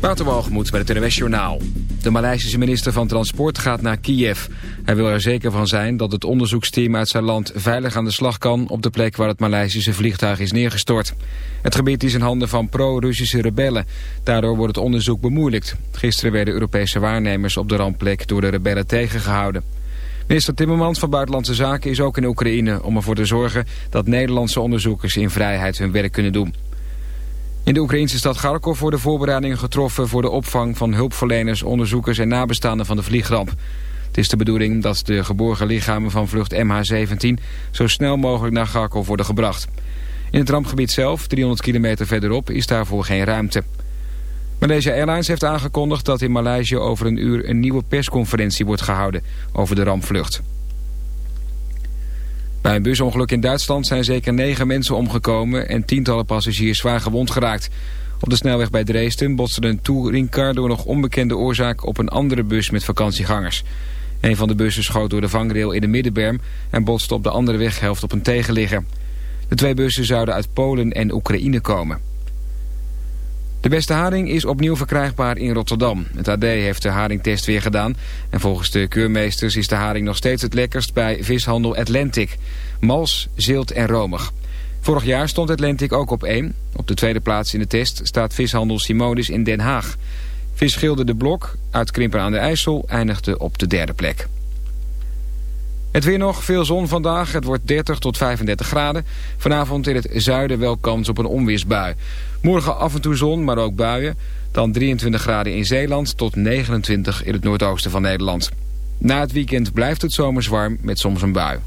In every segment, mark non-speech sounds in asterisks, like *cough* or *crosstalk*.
Waterwalgemoed bij het NWS Journaal. De Maleisische minister van Transport gaat naar Kiev. Hij wil er zeker van zijn dat het onderzoeksteam uit zijn land veilig aan de slag kan... op de plek waar het Maleisische vliegtuig is neergestort. Het gebied is in handen van pro-Russische rebellen. Daardoor wordt het onderzoek bemoeilijkt. Gisteren werden Europese waarnemers op de rampplek door de rebellen tegengehouden. Minister Timmermans van Buitenlandse Zaken is ook in Oekraïne... om ervoor te zorgen dat Nederlandse onderzoekers in vrijheid hun werk kunnen doen. In de Oekraïnse stad Kharkov worden voorbereidingen getroffen... voor de opvang van hulpverleners, onderzoekers en nabestaanden van de vliegramp. Het is de bedoeling dat de geborgen lichamen van vlucht MH17... zo snel mogelijk naar Kharkov worden gebracht. In het rampgebied zelf, 300 kilometer verderop, is daarvoor geen ruimte. Malaysia Airlines heeft aangekondigd dat in Maleisië over een uur... een nieuwe persconferentie wordt gehouden over de rampvlucht. Bij een busongeluk in Duitsland zijn zeker negen mensen omgekomen en tientallen passagiers zwaar gewond geraakt. Op de snelweg bij Dresden botste een touringcar door nog onbekende oorzaak op een andere bus met vakantiegangers. Een van de bussen schoot door de vangrail in de middenberm en botste op de andere weghelft op een tegenligger. De twee bussen zouden uit Polen en Oekraïne komen. De beste haring is opnieuw verkrijgbaar in Rotterdam. Het AD heeft de haringtest weer gedaan. En volgens de keurmeesters is de haring nog steeds het lekkerst bij vishandel Atlantic. Mals, zilt en romig. Vorig jaar stond Atlantic ook op één. Op de tweede plaats in de test staat vishandel Simonis in Den Haag. Visgilde de Blok uit Krimpen aan de IJssel eindigde op de derde plek. Het weer nog, veel zon vandaag. Het wordt 30 tot 35 graden. Vanavond in het zuiden wel kans op een onweersbui. Morgen af en toe zon, maar ook buien. Dan 23 graden in Zeeland tot 29 in het noordoosten van Nederland. Na het weekend blijft het zomers warm met soms een bui.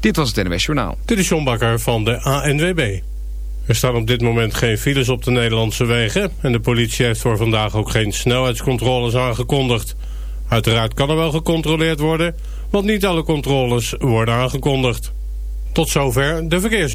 Dit was het NWS Journaal. Dit is John Bakker van de ANWB. Er staan op dit moment geen files op de Nederlandse wegen... en de politie heeft voor vandaag ook geen snelheidscontroles aangekondigd. Uiteraard kan er wel gecontroleerd worden want niet alle controles worden aangekondigd. Tot zover de verkeers.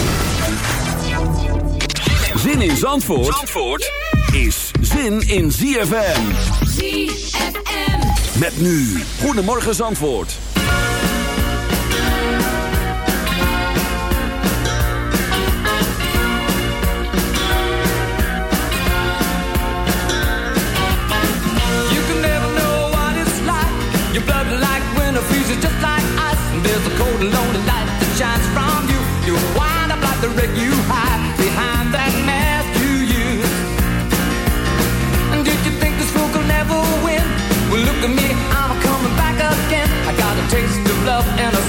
Zin in Zandvoort, Zandvoort is zin in ZFM. ZFM. Met nu. Goedemorgen Zandvoort. You can never know what it's like. Your blood like winter freezes just like ice. And there's a cold and lonely light that shines from you. You wind up like the wreck you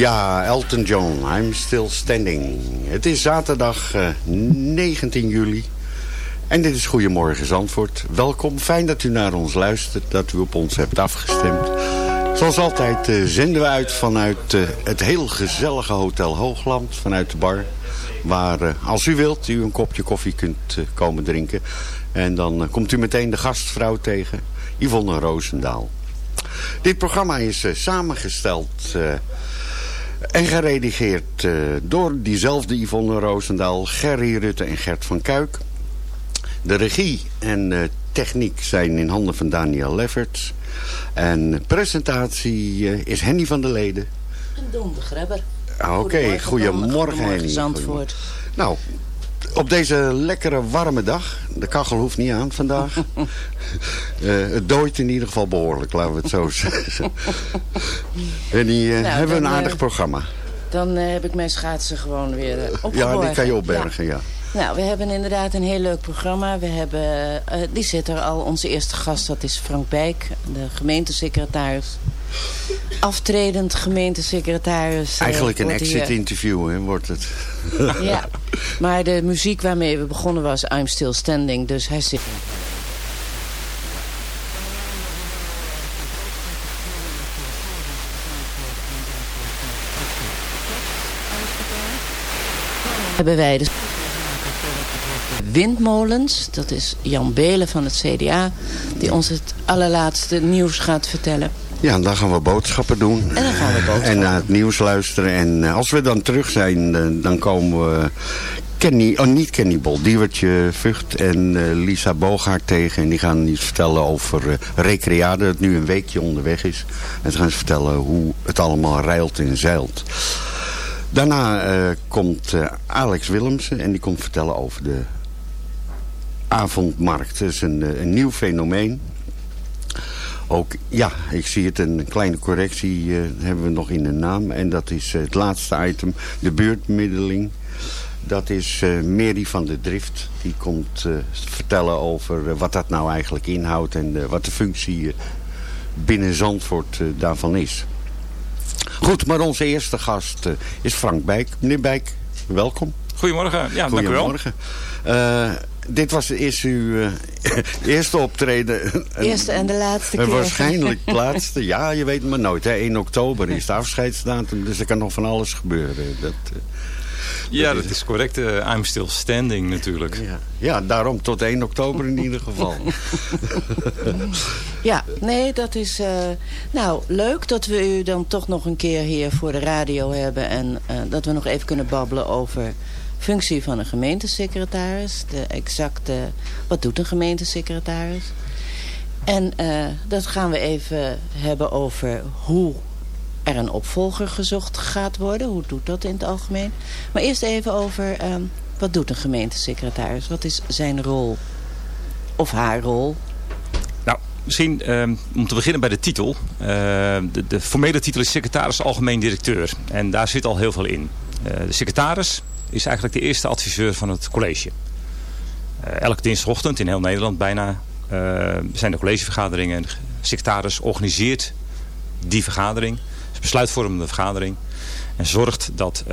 Ja, Elton John, I'm Still Standing. Het is zaterdag eh, 19 juli. En dit is Goedemorgen Zandvoort. Welkom, fijn dat u naar ons luistert, dat u op ons hebt afgestemd. Zoals altijd eh, zenden we uit vanuit eh, het heel gezellige Hotel Hoogland, vanuit de bar. Waar, eh, als u wilt, u een kopje koffie kunt eh, komen drinken. En dan eh, komt u meteen de gastvrouw tegen, Yvonne Roosendaal. Dit programma is eh, samengesteld... en geredigeerd eh, door diezelfde Yvonne Roosendaal, Gerry Rutte en Gert van Kuik. De regie en eh, techniek zijn in handen van Daniel Lefferts. En presentatie eh, is Henny van der Leden. En Don de Grebber. Ah, Oké, goedemorgen Henny. Zandvoort. Nou, op deze lekkere warme dag. De kachel hoeft niet aan vandaag. *laughs* Eh, het dooit in ieder geval behoorlijk, laten we het zo *laughs* zeggen. Henny, eh, Nou, hebben we een aardig eh, programma. Dan heb ik mijn schaatsen gewoon weer uh, opgeborgen. Ja, die kan je opbergen, ja. Nou, we hebben inderdaad een heel leuk programma. We hebben, uh, die zit er al. Onze eerste gast, dat is Frank Bijk, de gemeentesecretaris. Aftredend gemeentesecretaris. uh, Eigenlijk een exit-interview, hè, wordt het. *laughs* ja, maar de muziek waarmee we begonnen was I'm Still Standing, dus hij zit... hebben wij de windmolens. Dat is Jan Belen van het CDA. Die ons het allerlaatste nieuws gaat vertellen. Ja, en dan gaan we boodschappen doen. En dan gaan we boodschappen. En naar het nieuws luisteren. En uh, als we dan terug zijn, uh, dan komen we Kenny, oh niet Kenny Bol, Diewertje Vught en uh, Lisa Bogaert tegen. En die gaan iets vertellen over uh, Recreade, dat nu een weekje onderweg is. En ze gaan ze vertellen hoe het allemaal rijlt en zeilt. Daarna uh, komt Alex Willemsen en die komt vertellen over de avondmarkt. Dat is een, uh, een nieuw fenomeen. Ook, ja, ik zie het, een kleine correctie hebben we nog in de naam. En dat is het laatste item, de buurtmiddeling. Dat is Mary van de Drift. Die komt vertellen over wat dat nou eigenlijk inhoudt en wat de functie binnen Zandvoort daarvan is. Goed, maar onze eerste gast uh, is Frank Bijk. Meneer Bijk, welkom. Goedemorgen. Ja, Goedemorgen. dank u wel. Dit was is uw *laughs* uh, eerste optreden. Eerste en de laatste keer. Waarschijnlijk *laughs* laatste. Ja, je weet het maar nooit. Hè. 1 oktober is de afscheidsdatum, dus er kan nog van alles gebeuren. Dat, ja, dat is correct. Uh, I'm still standing natuurlijk. Ja. ja, daarom tot 1 oktober in ieder geval. *laughs* ja, nee, dat is... Uh, nou, leuk dat we u dan toch nog een keer hier voor de radio hebben... en uh, dat we nog even kunnen babbelen over functie van een gemeentesecretaris. De exacte... Wat doet een gemeentesecretaris? En dat gaan we even hebben over hoe er een opvolger gezocht gaat worden. Hoe doet dat in het algemeen? Maar eerst even over, um, wat doet een gemeentesecretaris? Wat is zijn rol? Of haar rol? misschien ehm, om te beginnen bij de titel. Uh, de, formele titel is secretaris algemeen directeur. En daar zit al heel veel in. Uh, de secretaris is eigenlijk de eerste adviseur van het college. Uh, elke dinsdagochtend in heel Nederland bijna zijn de collegevergaderingen. En de secretaris organiseert die vergadering. Is besluitvormende vergadering. En zorgt dat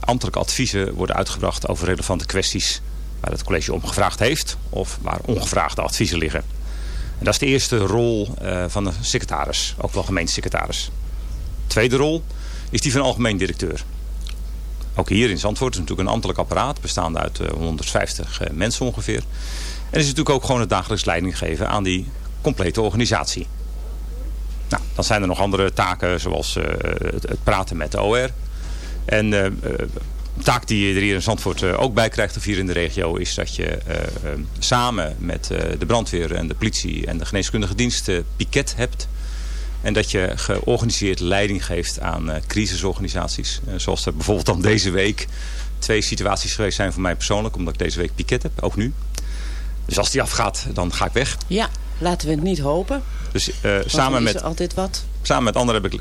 ambtelijke adviezen worden uitgebracht over relevante kwesties waar het college om gevraagd heeft of waar ongevraagde adviezen liggen. En dat is de eerste rol van de secretaris, ook wel gemeentesecretaris. Tweede rol is die van algemeen directeur. Ook hier in Zandvoort is natuurlijk een ambtelijk apparaat bestaande uit uh, 150 uh, mensen ongeveer. En is natuurlijk ook gewoon het dagelijks leiding geven aan die complete organisatie. Nou, dan zijn er nog andere taken zoals uh, het, praten met de OR. En uh, taak die je er hier in Zandvoort ook bij krijgt of hier in de regio is dat je samen met de brandweer en de politie en de geneeskundige dienst piket hebt. En dat je georganiseerd leiding geeft aan crisisorganisaties. zoals er bijvoorbeeld dan deze week twee situaties geweest zijn voor mij persoonlijk. Omdat ik deze week piket heb, ook nu. Dus als die afgaat, dan ga ik weg. Ja, laten we het niet hopen. Dus samen met... altijd wat. Samen met anderen heb ik,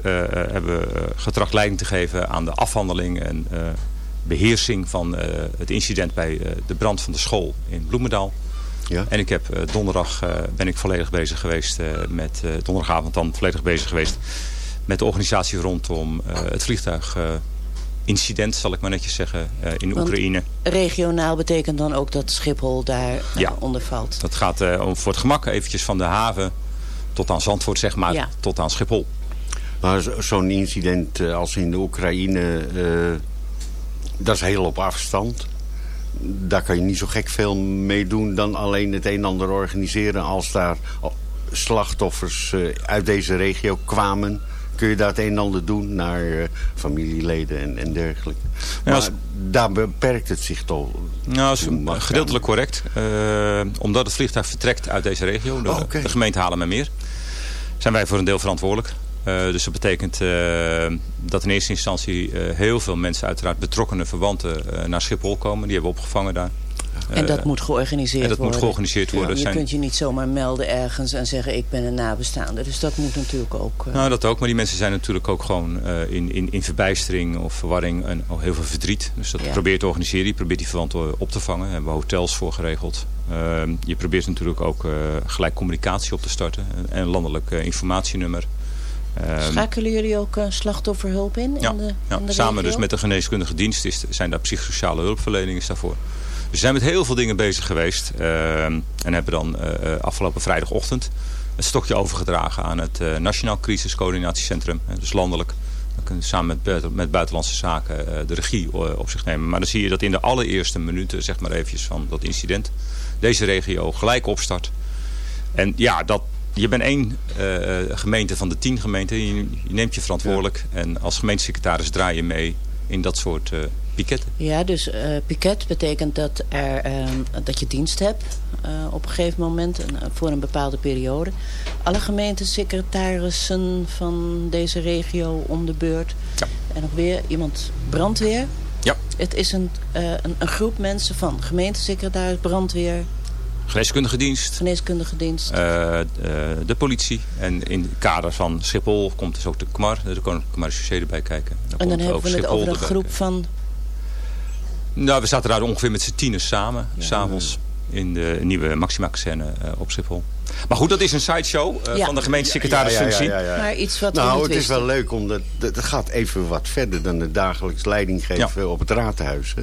hebben we getracht leiding te geven aan de afhandeling en beheersing van het incident bij de brand van de school in Bloemendaal. Ja. En ik heb uh, donderdag ben ik volledig bezig geweest met, donderdagavond dan volledig bezig geweest met de organisatie rondom het vliegtuigincident, zal ik maar netjes zeggen, in Want Oekraïne. Regionaal betekent dan ook dat Schiphol daar ja. onder valt? Dat gaat om voor het gemak eventjes van de haven tot aan Zandvoort, zeg maar, ja. tot aan Schiphol. Maar zo'n incident als in de Oekraïne dat is heel op afstand. Daar kan je niet zo gek veel mee doen dan alleen het een en ander organiseren. Als daar slachtoffers uit deze regio kwamen kun je daar het een en ander doen naar uh, familieleden en, en dergelijke. Ja, maar daar beperkt het zich toch. Nou, is gedeeltelijk correct. Uh, omdat het vliegtuig vertrekt uit deze regio, de, oh, okay. de gemeente Haarlemmermeer, zijn wij voor een deel verantwoordelijk. Uh, dus dat betekent uh, dat in eerste instantie uh, heel veel mensen, uiteraard betrokkenen verwanten, naar Schiphol komen. Die hebben we opgevangen daar. En dat moet georganiseerd en dat worden. moet georganiseerd worden. Ja, je kunt je niet zomaar melden ergens en zeggen ik ben een nabestaande. Dus dat moet natuurlijk ook... Nou, dat ook. Maar die mensen zijn natuurlijk ook gewoon in, in, in verbijstering of verwarring en oh, heel veel verdriet. Dus dat ja. probeert te organiseren. Je probeert die verwanten op te vangen. Daar hebben we hotels voor geregeld. je probeert natuurlijk ook gelijk communicatie op te starten. En een landelijk informatienummer. Um, Schakelen jullie ook uh, slachtofferhulp in? Ja, in de, ja. in de samen regio? dus met de geneeskundige dienst is, zijn daar psychosociale hulpverlening is daarvoor. Dus we zijn met heel veel dingen bezig geweest. Uh, en hebben dan uh, afgelopen vrijdagochtend het stokje overgedragen aan het Nationaal Crisiscoördinatiecentrum. Dus landelijk. Dan kunnen we samen met, met buitenlandse zaken de regie op zich nemen. Maar dan zie je dat in de allereerste minuten, zeg maar eventjes van dat incident, deze regio gelijk opstart. En ja, dat, je bent één uh, gemeente van de tien gemeenten. Je, je neemt je verantwoordelijk. Ja. En als gemeentesecretaris draai je mee in dat soort uh, piketten. Ja, dus uh, piket betekent dat, er, dat je dienst hebt op een gegeven moment. En, voor een bepaalde periode. Alle gemeentesecretarissen van deze regio om de beurt. Ja. En nog weer iemand brandweer. Ja. Het is een, een, een groep mensen van gemeentesecretaris, brandweer, Geneeskundige dienst. Geneeskundige dienst. Uh, uh, de politie. En in het kader van Schiphol komt dus ook de KMAR, de Koninklijke Marechaussee erbij kijken. Dan en dan hebben we het over een groep kijken. van... Nou, we zaten daar ongeveer met z'n tienen samen, ja, s'avonds. In de nieuwe Maxima-kazerne uh, op Schiphol. Maar goed, dat is een sideshow ja. van de gemeentesecretarisfunctie. Ja, ja, ja, Maar iets wat nou, het is wel leuk, omdat het gaat even wat verder dan het dagelijks leiding geven op het raadhuis.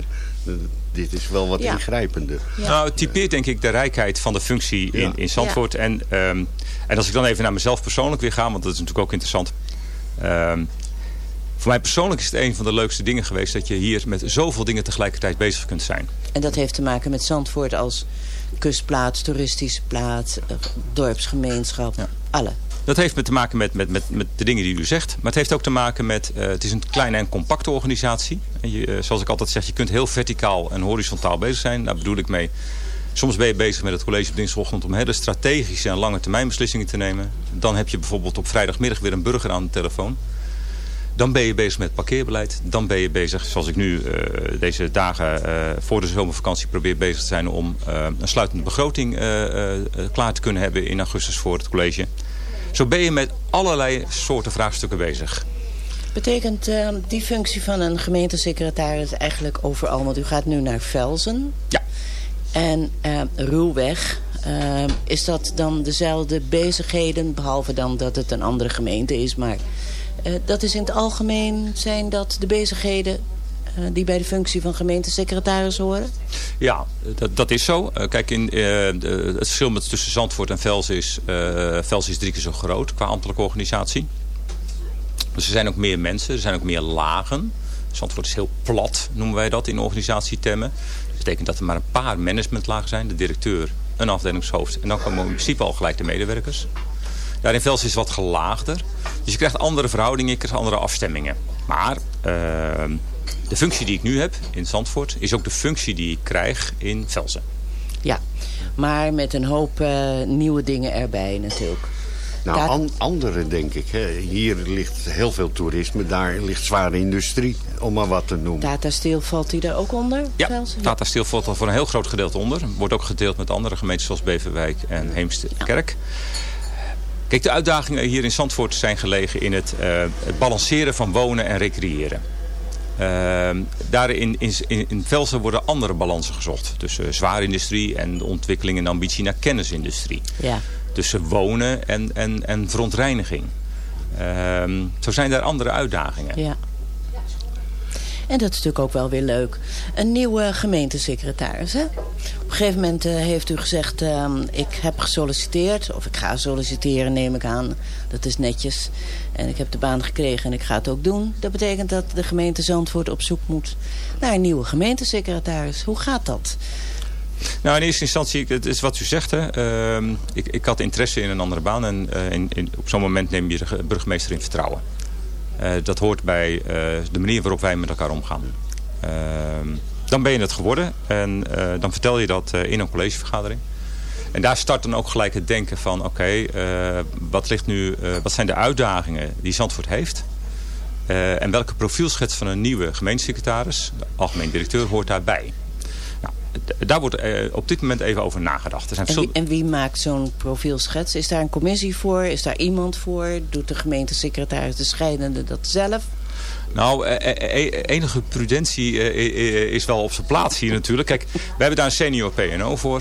Dit is wel wat ingrijpender. Nou, het typeert denk ik de rijkheid van de functie in, in Zandvoort. En, um, en als ik dan even naar mezelf persoonlijk weer ga, want dat is natuurlijk ook interessant. Um, voor mij persoonlijk is het een van de leukste dingen geweest... dat je hier met zoveel dingen tegelijkertijd bezig kunt zijn. En dat heeft te maken met Zandvoort als kustplaats, toeristische plaats, dorpsgemeenschap, ja. alle. Dat heeft te maken met, met, met, met de dingen die u zegt. Maar het heeft ook te maken met... Uh, het is een kleine en compacte organisatie. En je, uh, zoals ik altijd zeg, je kunt heel verticaal en horizontaal bezig zijn. Daar bedoel ik mee... Soms ben je bezig met het college op dinsdagochtend om hele strategische en lange termijn beslissingen te nemen. Dan heb je bijvoorbeeld op vrijdagmiddag weer een burger aan de telefoon. Dan ben je bezig met parkeerbeleid. Dan ben je bezig, zoals ik nu eh, deze dagen voor de zomervakantie probeer bezig te zijn... om een sluitende begroting klaar te kunnen hebben in augustus voor het college. Zo ben je met allerlei soorten vraagstukken bezig. Betekent die functie van een gemeentesecretaris eigenlijk overal? Want u gaat nu naar Velzen. Ja. En Ruwweg, uh, is dat dan dezelfde bezigheden, behalve dan dat het een andere gemeente is. Maar uh, dat is in het algemeen, zijn dat de bezigheden uh, die bij de functie van gemeentesecretaris horen? Ja, dat, dat is zo. kijk, in, de, het verschil tussen Zandvoort en Vels is, Vels is drie keer zo groot qua ambtelijke organisatie. Dus er zijn ook meer mensen, er zijn ook meer lagen. Zandvoort is heel plat, noemen wij dat in organisatietermen. Dat betekent dat er maar een paar managementlagen zijn. De directeur, een afdelingshoofd. En dan komen in principe al gelijk de medewerkers. Daar in Vels is wat gelaagder. Dus je krijgt andere verhoudingen, je krijgt andere afstemmingen. Maar uh, de functie die ik nu heb in Zandvoort... is ook de functie die ik krijg in Velsen. Ja, maar met een hoop uh, nieuwe dingen erbij natuurlijk. Nou, an andere denk ik. Hè. Hier ligt heel veel toerisme, daar ligt zware industrie, om maar wat te noemen. Tata Steel valt die daar ook onder? Ja, Velsen? Tata Steel valt er voor een heel groot gedeelte onder. Wordt ook gedeeld met andere gemeenten zoals Beverwijk en Heemstede-Kerk. Ja. Kijk, de uitdagingen hier in Zandvoort zijn gelegen in het, uh, het balanceren van wonen en recreëren. Uh, daarin in, in, in Velsen worden andere balansen gezocht. Tussen zware industrie en de ontwikkeling en ambitie naar kennisindustrie. Ja tussen wonen en, en, en verontreiniging. Uh, zo zijn er andere uitdagingen. Ja. En dat is natuurlijk ook wel weer leuk. Een nieuwe gemeentesecretaris. Hè? Op een gegeven moment uh, heeft u gezegd... Uh, ik heb gesolliciteerd, of ik ga solliciteren neem ik aan. Dat is netjes. En ik heb de baan gekregen en ik ga het ook doen. Dat betekent dat de gemeente Zandvoort op zoek moet naar een nieuwe gemeentesecretaris. Hoe gaat dat? Nou, in eerste instantie, het is wat u zegt. Hè. Uh, ik, ik had interesse in een andere baan. En in, in, op zo'n moment neem je de burgemeester in vertrouwen. Uh, dat hoort bij uh, de manier waarop wij met elkaar omgaan. Ehm, dan ben je het geworden. En dan vertel je dat in een collegevergadering. En daar start dan ook gelijk het denken van... oké, wat, ligt nu, wat zijn de uitdagingen die Zandvoort heeft... en welke profielschets van een nieuwe gemeentesecretaris, de algemeen directeur, hoort daarbij daar wordt eh, op dit moment even over nagedacht. Er zijn en, wie, en wie maakt zo'n profielschets? Is daar een commissie voor? Is daar iemand voor? Doet de gemeentesecretaris de scheidende dat zelf? Nou, eh, eh, enige prudentie is wel op zijn plaats hier natuurlijk. Kijk, we hebben daar een senior PNO voor.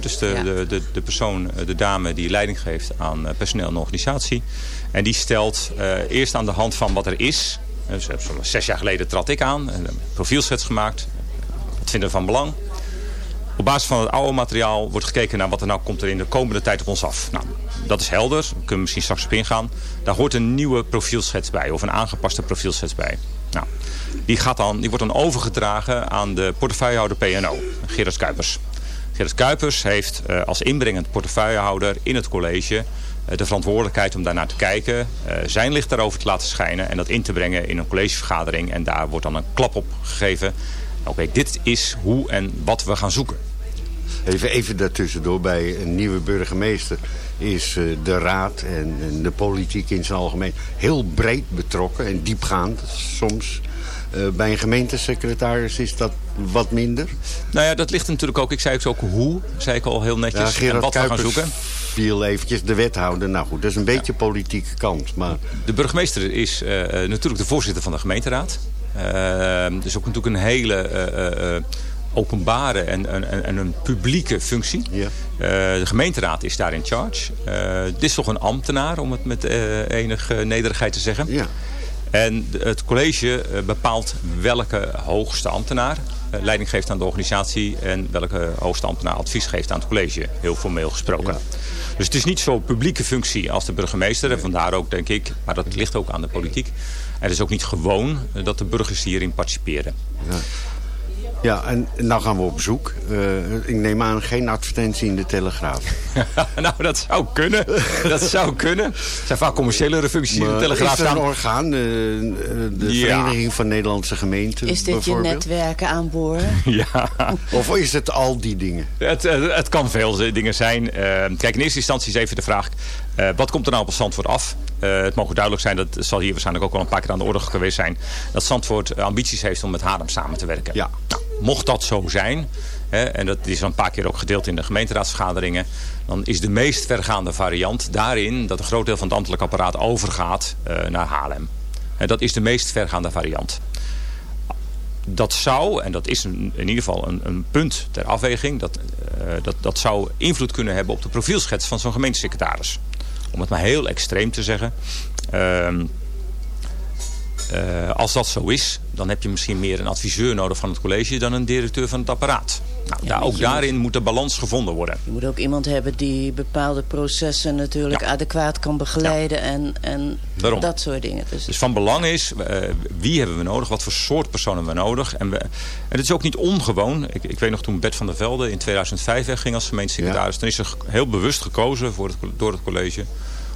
dus de, de, de, de, persoon, de dame die leiding geeft aan personeel en organisatie. En die stelt eerst aan de hand van wat er is. Dus zes jaar geleden trad ik aan. Profielschets gemaakt. Wat vinden we van belang? Op basis van het oude materiaal wordt gekeken naar wat er nou komt er in de komende tijd op ons af. Nou, dat is helder. Daar kunnen we misschien straks op ingaan. Daar hoort een nieuwe profielschets bij. Of een aangepaste profielschets bij. Nou, die, gaat dan, die wordt dan overgedragen aan de portefeuillehouder PNO. Gerard Kuipers. Gerard Kuipers heeft uh, als inbrengend portefeuillehouder in het college uh, de verantwoordelijkheid om daarnaar te kijken. Uh, zijn licht daarover te laten schijnen. En dat in te brengen in een collegevergadering. En daar wordt dan een klap op gegeven oké, dit is hoe en wat we gaan zoeken. Even, even daartussendoor, bij een nieuwe burgemeester is uh, de raad en, en, de politiek in zijn algemeen heel breed betrokken en diepgaand soms. Uh, bij een gemeentesecretaris is dat wat minder? Nou ja, dat ligt natuurlijk ook, ik zei ook hoe, zei ik al heel netjes, ja, en wat Kuipers we gaan zoeken. viel eventjes de wethouder, nou goed, dat is een beetje ja. politieke kant. Maar... De burgemeester is uh, natuurlijk de voorzitter van de gemeenteraad. Uh, dus ook natuurlijk een hele uh, uh, openbare en, en, en, een publieke functie. Ja. de gemeenteraad is daar in charge. dit is toch een ambtenaar, om het met enige nederigheid te zeggen. Ja. En het college bepaalt welke hoogste ambtenaar leiding geeft aan de organisatie... en welke hoogste ambtenaar advies geeft aan het college, heel formeel gesproken. Ja. Dus het is niet zo'n publieke functie als de burgemeester. En vandaar ook, denk ik, maar dat ligt ook aan de politiek... Het is ook niet gewoon dat de burgers hierin participeren. Ja. Ja, en nou gaan we op zoek. Uh, ik neem aan geen advertentie in de Telegraaf. *laughs* nou, dat zou kunnen. Dat zou kunnen. Het zijn vaak commerciële functies in de Telegraaf Is er een orgaan, uh, de ja. Vereniging van Nederlandse Gemeenten Is dit je netwerken aanboren? *laughs* ja. Of is het al die dingen? Het, het, het kan veel dingen zijn. Uh, kijk, in eerste instantie is even de vraag... Uh, wat komt er nou op Zandvoort af? Uh, het mogen duidelijk zijn, dat zal hier waarschijnlijk ook al een paar keer aan de orde geweest zijn, dat Zandvoort ambities heeft om met Haarlem samen te werken. Ja. Nou, mocht dat zo zijn, hè, en dat is al een paar keer ook gedeeld in de gemeenteraadsvergaderingen, dan is de meest vergaande variant daarin dat een groot deel van het ambtelijk apparaat overgaat uh, naar Haarlem. En dat is de meest vergaande variant dat zou, en dat is een, in ieder geval een, een, punt ter afweging... Dat, dat, dat zou invloed kunnen hebben op de profielschets van zo'n gemeentesecretaris. Om het maar heel extreem te zeggen. Uh, uh, als dat zo is, dan heb je misschien meer een adviseur nodig van het college... dan een directeur van het apparaat. Nou, Ja, daar, ook daarin moet de balans gevonden worden. Je moet ook iemand hebben die bepaalde processen natuurlijk adequaat kan begeleiden en, en Daarom. dat soort dingen. Dus, Dus van belang is, eh, wie hebben we nodig? Wat voor soort personen hebben we nodig? En, we, en het is ook niet ongewoon. Ik, ik weet nog toen Bert van der Velde in 2005 wegging als gemeentesecretaris. Dan is er heel bewust gekozen voor het, door het college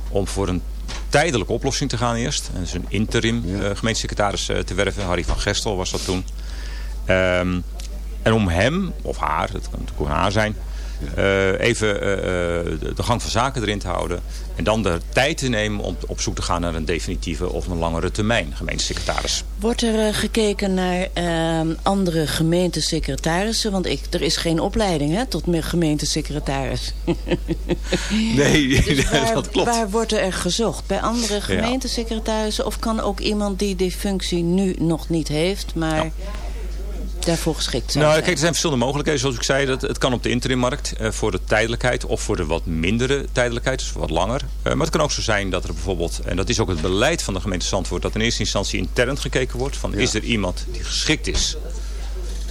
om voor een tijdelijke oplossing te gaan eerst. En dus een interim eh, gemeentesecretaris eh, te werven. Harry van Gestel was dat toen. Ehm, en om hem, of haar, het kan natuurlijk ook haar zijn... eh, even eh, eh, de, de gang van zaken erin te houden. En dan de tijd te nemen om op zoek te gaan naar een definitieve of een langere termijn gemeentesecretaris. Wordt er gekeken naar ehm, andere gemeentesecretarissen? Want ik, er is geen opleiding hè, tot me- gemeentesecretaris. *laughs* Nee, *laughs* Dus *laughs* waar, dat klopt. waar wordt er gezocht? Bij andere gemeentesecretarissen? Of kan ook iemand die die functie nu nog niet heeft, maar daarvoor geschikt Nou, zijn? kijk, er zijn verschillende mogelijkheden. Zoals ik zei, dat het kan op de interimmarkt eh, voor de tijdelijkheid of voor de wat mindere tijdelijkheid, dus wat langer. Eh, maar het kan ook zo zijn dat er bijvoorbeeld, en dat is ook het beleid van de gemeente Zandvoort, dat in eerste instantie intern gekeken wordt van is er iemand die geschikt is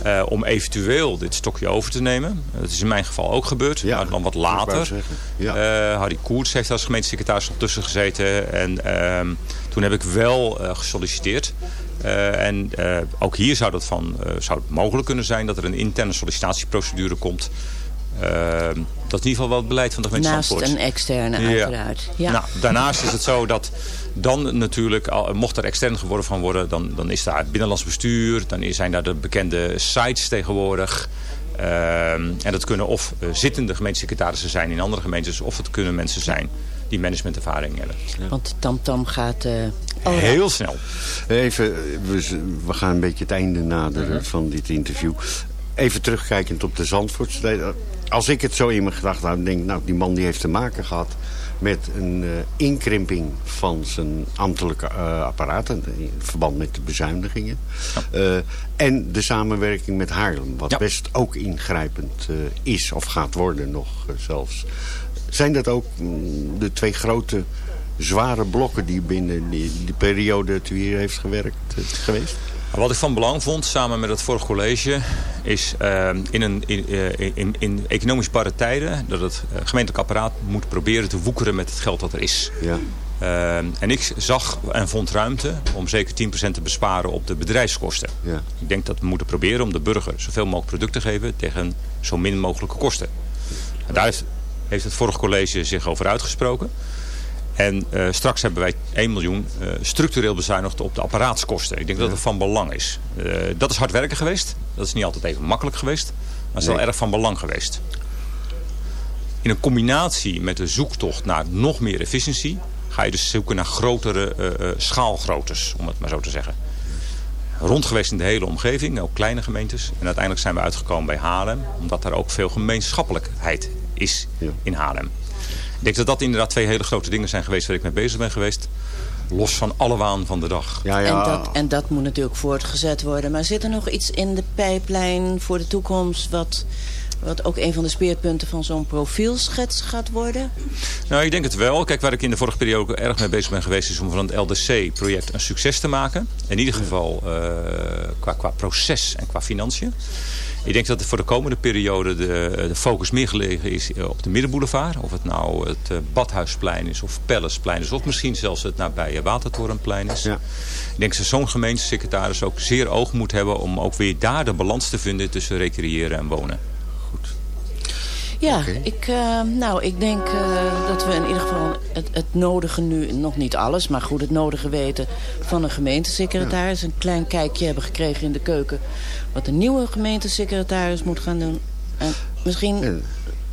eh, om eventueel dit stokje over te nemen. Dat is in mijn geval ook gebeurd, maar dan wat later. zeggen, Eh, Harry Koerts heeft als gemeentesecretaris tussen gezeten. En ehm, toen heb ik wel eh, gesolliciteerd. Eh, en eh, ook hier zou, dat van, eh, zou het mogelijk kunnen zijn dat er een interne sollicitatieprocedure komt. Dat is in ieder geval wel het beleid van de gemeente Naast een externe Ja. uiteraard. Ja. Nou, daarnaast is het zo dat dan natuurlijk, mocht er extern geworden van worden, dan, dan is daar het binnenlands bestuur, dan zijn daar de bekende sites tegenwoordig. Ehm, en dat kunnen of zittende gemeentesecretarissen zijn in andere gemeentes, of het kunnen mensen zijn die managementervaring hebben. Want Tamtam gaat... eh al Heel snel. Even, eh, we, gaan een beetje het einde naderen Mhm. van dit interview. Even terugkijkend op de Zandvoortse. Als ik het zo in mijn gedachten hou, denk ik, nou, die man die heeft te maken gehad met een eh, inkrimping van zijn ambtelijke eh, apparaat en in verband met de bezuinigingen. Eh, en de samenwerking met Haarlem, wat best ook ingrijpend eh, is of gaat worden nog eh, zelfs. Zijn dat ook mm, de twee grote zware blokken die binnen die, die periode dat u hier heeft gewerkt eh, geweest? Wat ik van belang vond, samen met het vorige college, is eh, in, een, in, eh, in, in economisch barre tijden dat het gemeentelijk apparaat moet proberen te woekeren met het geld dat er is. Ja. En ik zag en vond ruimte om zeker 10% te besparen op de bedrijfskosten. Ja. Ik denk dat we moeten proberen om de burger zoveel mogelijk product te geven tegen zo min mogelijke kosten. En daar heeft, heeft het vorige college zich over uitgesproken. En eh, straks hebben wij 1 miljoen eh, structureel bezuinigd op de apparaatskosten. Ik denk dat het van belang is. Eh, dat is hard werken geweest. Dat is niet altijd even makkelijk geweest. Maar het is wel erg van belang geweest. In een combinatie met de zoektocht naar nog meer efficiëntie... ga je dus zoeken naar grotere schaalgroottes, om het maar zo te zeggen. Rond geweest in de hele omgeving, ook kleine gemeentes. En uiteindelijk zijn we uitgekomen bij Haarlem. Omdat daar ook veel gemeenschappelijkheid is in Haarlem. Ik denk dat dat inderdaad twee hele grote dingen zijn geweest waar ik mee bezig ben geweest. Los van alle waan van de dag. Ja, En, dat, en dat moet natuurlijk voortgezet worden. Maar zit er nog iets in de pijplijn voor de toekomst... wat, wat ook een van de speerpunten van zo'n profielschets gaat worden? Nou, ik denk het wel. Kijk, waar ik in de vorige periode ook erg mee bezig ben geweest... is om van het LDC-project een succes te maken. In ieder geval eh, qua, qua proces en qua financiën. Ik denk dat voor de komende periode de, de focus meer gelegen is eh, op de Middenboulevard. Of het nou het eh, Badhuisplein is of Pellesplein is. Of misschien zelfs het nabije Watertorenplein is. Ik denk dat zo'n gemeentesecretaris ook zeer oog moet hebben... om ook weer daar de balans te vinden tussen recreëren en wonen. Ja, ik, eh, nou, ik denk eh, dat we in ieder geval het, het nodige nu, nog niet alles, maar goed het nodige weten van een gemeentesecretaris. Een klein kijkje hebben gekregen in de keuken wat een nieuwe gemeentesecretaris moet gaan doen. En misschien... En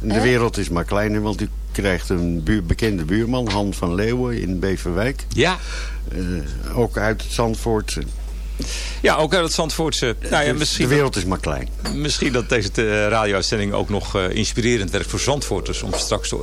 de Hè? wereld is maar kleiner, want u krijgt een buur- bekende buurman, Han van Leeuwen in Beverwijk. Ja. Eh, ook uit het Zandvoort. Ja, ook uit het Zandvoortse. Nou ja, misschien, de wereld is maar klein. misschien dat deze eh, radio-uitzending ook nog eh, inspirerend werkt voor Zandvoorters. Om straks eh,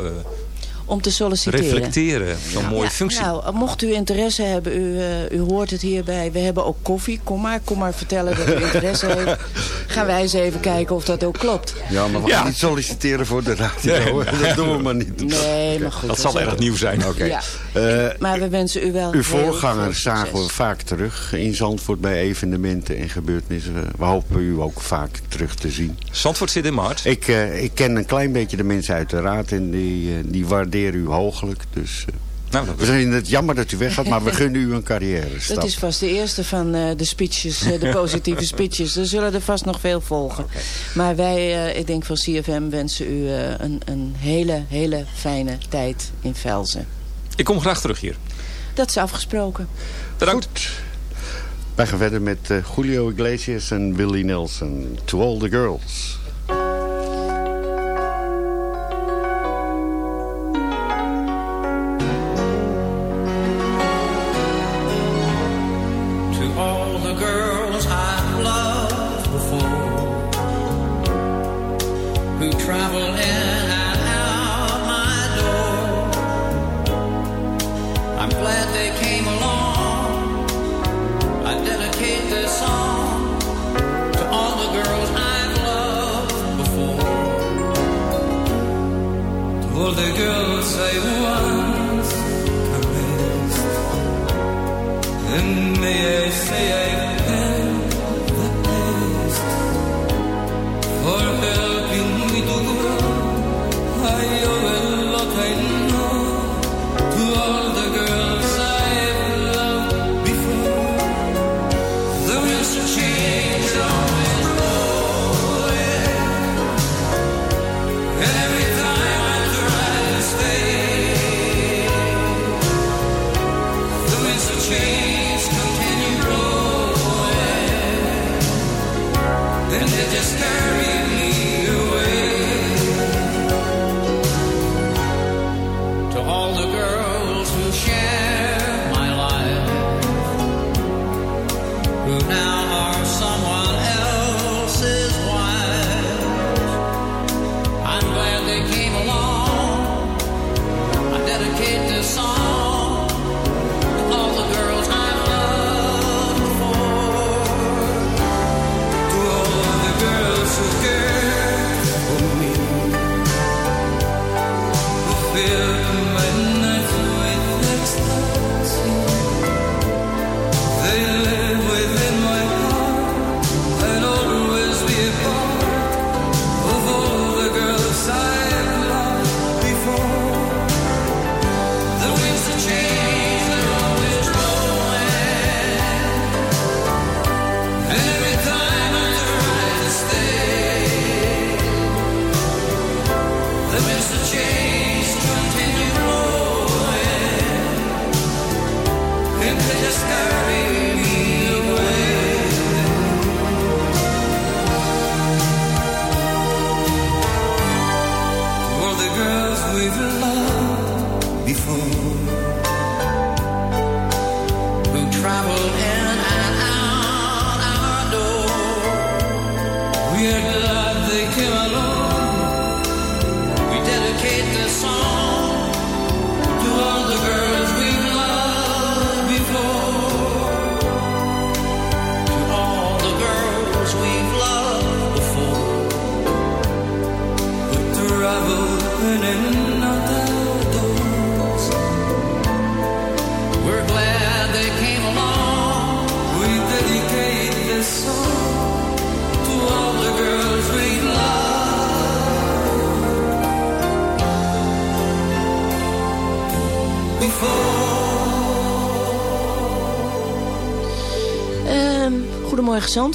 Om te solliciteren. reflecteren. Zo'n mooie Ja, functie. Nou, mocht u interesse hebben, u, eh, u hoort het hierbij. We hebben ook koffie. Kom maar, kom maar vertellen dat u *laughs* interesse heeft. Gaan wij eens even kijken of dat ook klopt. Ja, maar we gaan niet solliciteren voor de radio. Nee, *laughs* dat doen we maar niet. Nee, maar goed. dat zal erg nieuw zijn. Oké. Ja. Eh, Maar we wensen u wel Uw voorganger zagen we vaak terug in Zandvoort bij evenementen en gebeurtenissen. We hopen u ook vaak terug te zien. Zandvoort zit in maart. Ik, eh, ik ken een klein beetje de mensen uit de raad en die, eh, die waarderen u hooglijk. Dus eh, Nou, dat we vinden het jammer dat u weggaat, maar we *laughs* gunnen u een carrière Dat is vast de eerste van eh, de speeches, eh, de *laughs* positieve speeches. Er zullen er vast nog veel volgen. Maar wij, eh, ik denk van CFM, wensen u eh, een, een hele, hele fijne tijd in Velzen. Ik kom graag terug hier. Dat is afgesproken. Bedankt. Wij gaan verder met Julio Iglesias en Willie Nelson. To all the girls.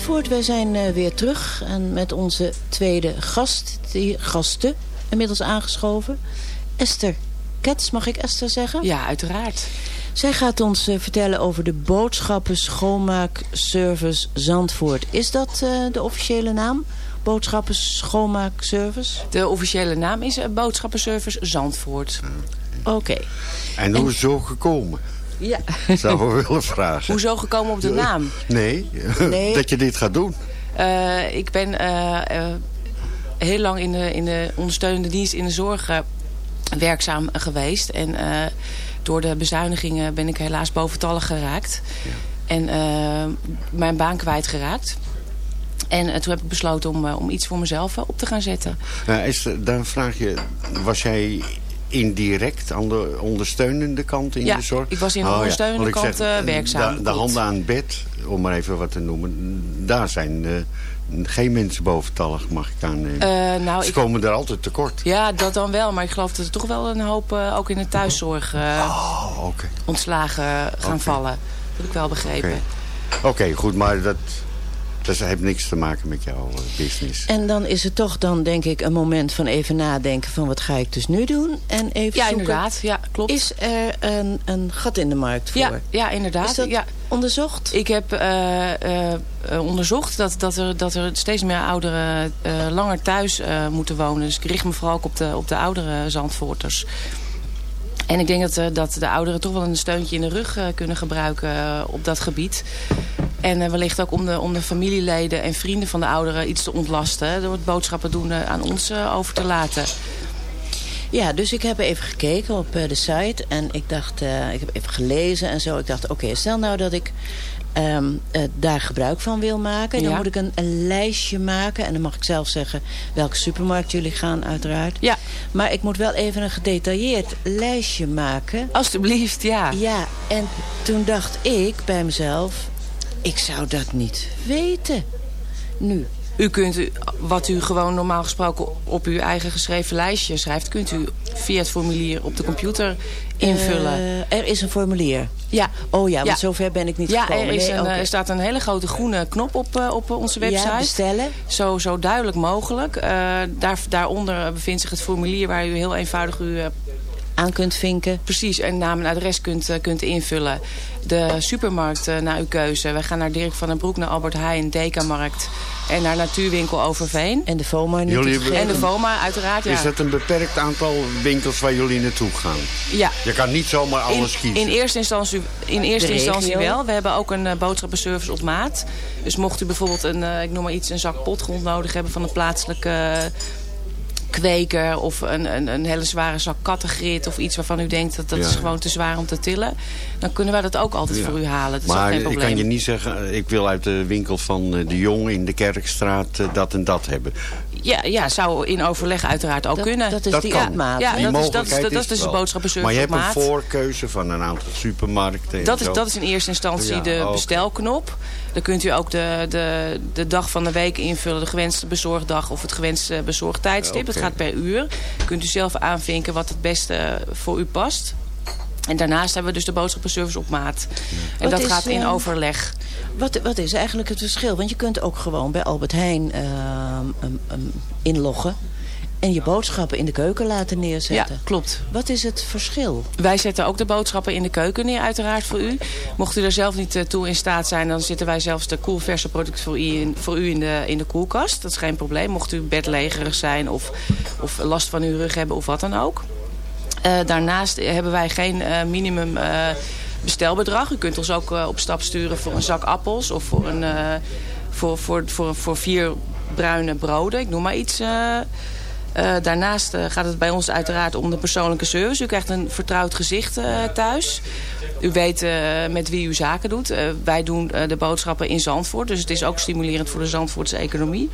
Zandvoort, wij zijn eh, weer terug en met onze tweede gast, die, gasten inmiddels aangeschoven. Esther Kets, mag ik Esther zeggen? Ja, uiteraard. Zij gaat ons eh, vertellen over de boodschappen schoonmaakservice Zandvoort. Is dat eh, de officiële naam? boodschappen schoonmaakservice? De officiële naam is eh, boodschappenservice Zandvoort. Oké. En hoe is zo gekomen? Ja. *laughs* Zou we willen vragen. Hoezo gekomen op de naam? Nee, Nee. *laughs* dat je dit gaat doen. Eh, ik ben eh, eh, heel lang in de, in de ondersteunende dienst in de zorg werkzaam geweest. En door de bezuinigingen ben ik helaas boventallig geraakt. En eh, mijn baan kwijtgeraakt. En toen heb ik besloten om, om iets voor mezelf op te gaan zetten. Nou, is, dan vraag je, was jij indirect aan de ondersteunende kant in Ja, de zorg? ik was in de Oh, ja. ondersteunende Want ik kant, zeg, eh, werkzaam, De, de handen aan het bed, om maar even wat te noemen, daar zijn eh, geen mensen boventallig, mag ik aannemen. Eh, nou, Ze ik- komen er altijd tekort. Ja, dat dan wel. Maar ik geloof dat er toch wel een hoop eh, ook in de thuiszorg eh, Oh, ontslagen gaan vallen. Dat heb ik wel begrepen. Oké. Oké, goed, maar dat, dat heeft niks te maken met jouw eh, business. En dan is het toch dan, denk ik, een moment van even nadenken van wat ga ik dus nu doen? En even Ja, zoeken, inderdaad. Ja, klopt. Is er een, een gat in de markt voor? Ja, ja inderdaad. Is dat ja. onderzocht? Ik heb eh, eh, onderzocht dat, dat, er, dat er steeds meer ouderen eh, langer thuis eh, moeten wonen. Dus ik richt me vooral ook op de, op de oudere Zandvoorters. En ik denk dat, eh, dat de ouderen toch wel een steuntje in de rug eh, kunnen gebruiken op dat gebied. En eh, wellicht ook om de, om de familieleden en vrienden van de ouderen iets te ontlasten. Door het boodschappen doen eh, aan ons eh, over te laten. Ja, dus ik heb even gekeken op de site en ik dacht, ik heb even gelezen en zo. Ik dacht, oké, stel nou dat ik ehm, eh, daar gebruik van wil maken. Dan Ja. moet ik een, een lijstje maken en dan mag ik zelf zeggen welke supermarkt jullie gaan uiteraard. Ja. Maar ik moet wel even een gedetailleerd lijstje maken. Alsjeblieft, ja. Ja, en toen dacht ik bij mezelf, ik zou dat niet weten. Nu. U kunt wat u gewoon normaal gesproken op uw eigen geschreven lijstje schrijft... kunt u via het formulier op de computer invullen. Eh, er is een formulier. ja. Oh ja, want Ja. zover ben ik niet Ja, gekomen. er, is Nee, een, er staat een hele grote groene knop op, eh, op eh, onze website. Ja, bestellen. Zo, zo duidelijk mogelijk. Eh, daar, daaronder bevindt zich het formulier waar u heel eenvoudig uw eh, Aan kunt vinken. precies en naam en adres kunt, eh, kunt invullen. De supermarkt eh, naar uw keuze. Wij gaan naar Dirk van den Broek, naar Albert Heijn, Dekamarkt en naar Natuurwinkel Overveen. En de FOMA niet Jullie te hebben- En de. FOMA uiteraard, ja. Is dat een beperkt aantal winkels waar jullie naartoe gaan? ja. Je kan niet zomaar alles in, kiezen. In eerste instantie, in eerste instantie wel. We hebben ook een eh, boodschappenservice op maat. Dus mocht u bijvoorbeeld een, eh, ik noem maar iets, een zak potgrond nodig hebben van een plaatselijke kweker of een, een, een hele zware zak kattengrit of iets waarvan u denkt dat dat Ja. is gewoon te zwaar om te tillen, dan kunnen wij dat ook altijd Ja. voor u halen. Dat maar geen ik kan je niet zeggen, eh, ik wil uit de winkel van eh, de Jong in de Kerkstraat eh, dat en dat hebben. Ja, ja, zou in overleg uiteraard ook Dat- kunnen. dat is Dat die kan. Ja, Die dat is, dat, is, mogelijkheid dat, dat is is de wel. boodschappenservice Maar je hebt maat. een voorkeuze van een aantal supermarkten. en Dat is, zo. dat is in eerste instantie Ja, de bestelknop. Dan kunt u ook de, de, de dag van de week invullen. De gewenste bezorgdag of het gewenste bezorgtijdstip. Dat Oké. gaat per uur. Kunt u zelf aanvinken wat het beste voor u past. En daarnaast hebben we dus de boodschappenservice op maat. En Wat dat is, gaat in eh, overleg. Wat, wat is eigenlijk het verschil? Want je kunt ook gewoon bij Albert Heijn ehm, ehm, ehm, inloggen... en je boodschappen in de keuken laten Ja, neerzetten. klopt. Wat is het verschil? Wij zetten ook de boodschappen in de keuken neer, uiteraard voor u. Mocht u er zelf niet eh, toe in staat zijn, dan zitten wij zelfs de koelverse producten voor u, in, voor u in, de, in de koelkast. Dat is geen probleem. Mocht u bedlegerig zijn of, of last van uw rug hebben of wat dan ook. Eh, daarnaast hebben wij geen eh, minimum eh, bestelbedrag. U kunt ons ook op stap sturen voor een zak appels of voor, een, voor, voor, voor, voor vier bruine broden. Ik noem maar iets. daarnaast gaat het bij ons uiteraard om de persoonlijke service. U krijgt een vertrouwd gezicht thuis. U weet met wie u zaken doet. Wij doen de boodschappen in Zandvoort. Dus het is ook stimulerend voor de Zandvoortse economie.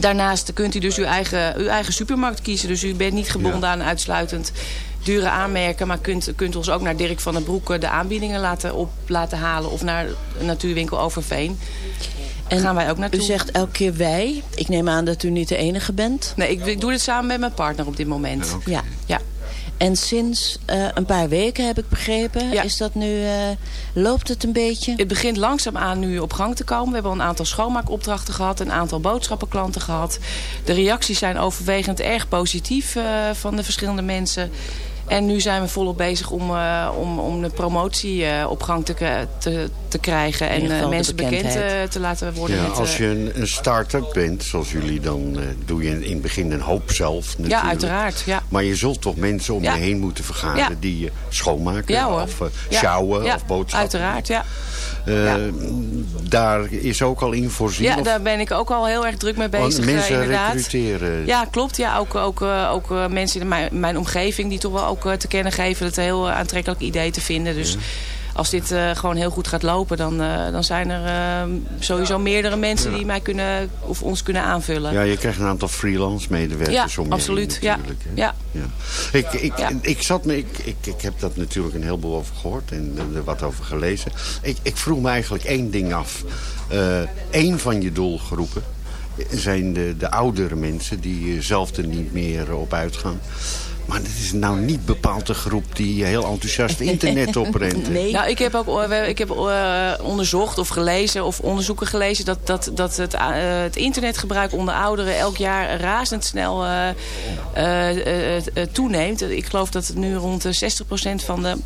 Daarnaast kunt u dus uw eigen, uw eigen supermarkt kiezen. Dus u bent niet gebonden aan uitsluitend dure aanmerken. Maar kunt, kunt ons ook naar Dirk van den Broek eh, de aanbiedingen laten, op laten halen. Of naar Natuurwinkel Overveen. En gaan wij ook naartoe. U zegt elke keer wij. Ik neem aan dat u niet de enige bent. Nee, ik, ik doe dit samen met mijn partner op dit moment. Ja. Ja. En sinds eh, een paar weken heb ik begrepen. Ja. Is dat nu, eh, loopt het een beetje? Het begint langzaamaan nu op gang te komen. We hebben al een aantal schoonmaakopdrachten gehad. Een aantal boodschappenklanten gehad. De reacties zijn overwegend erg positief eh, van de verschillende mensen. En nu zijn we volop bezig om, eh, om, om de promotie eh, op gang te, te, te krijgen. En eh, mensen bekend eh, te laten worden. Ja, met, als eh, je een, een start-up bent, zoals jullie, dan eh, doe je in het begin een hoop zelf natuurlijk. ja, uiteraard. Ja. Maar je zult toch mensen om Ja. je heen moeten vergaren Ja. die je schoonmaken of eh, Ja. sjouwen Ja, of boodschappen. Uiteraard, ja. Eh, Daar is ook al in voorzien. Ja, of- daar ben ik ook al heel erg druk mee bezig. eh, mensen inderdaad. recruteren. Ja, klopt. Ja, ook ook, eh, ook mensen in mijn, mijn omgeving die toch wel ook te kennen geven... dat het een heel aantrekkelijk idee te vinden. Dus als dit eh, gewoon heel goed gaat lopen... dan, eh, dan zijn er eh, sowieso meerdere mensen die mij kunnen, of ons kunnen aanvullen. Ja, je krijgt een aantal freelance medewerkers Ja, om je absoluut. Ja. natuurlijk. Ja. Ja. Ik, ik, ik, zat me, ik, ik, ik heb dat natuurlijk een heleboel over gehoord en er wat over gelezen. Ik, ik vroeg me eigenlijk één ding af. Eén van je doelgroepen zijn de, de oudere mensen die eh, zelf er niet meer op uitgaan. Maar het is nou niet bepaald de groep die heel enthousiast *laughs* internet oprent. hè? Nou, ik heb ook eh, ik heb, eh, onderzocht of gelezen of onderzoeken gelezen dat, dat, dat het, eh, het internetgebruik onder ouderen elk jaar razendsnel eh, toeneemt. Ik geloof dat het nu rond de 60% van de,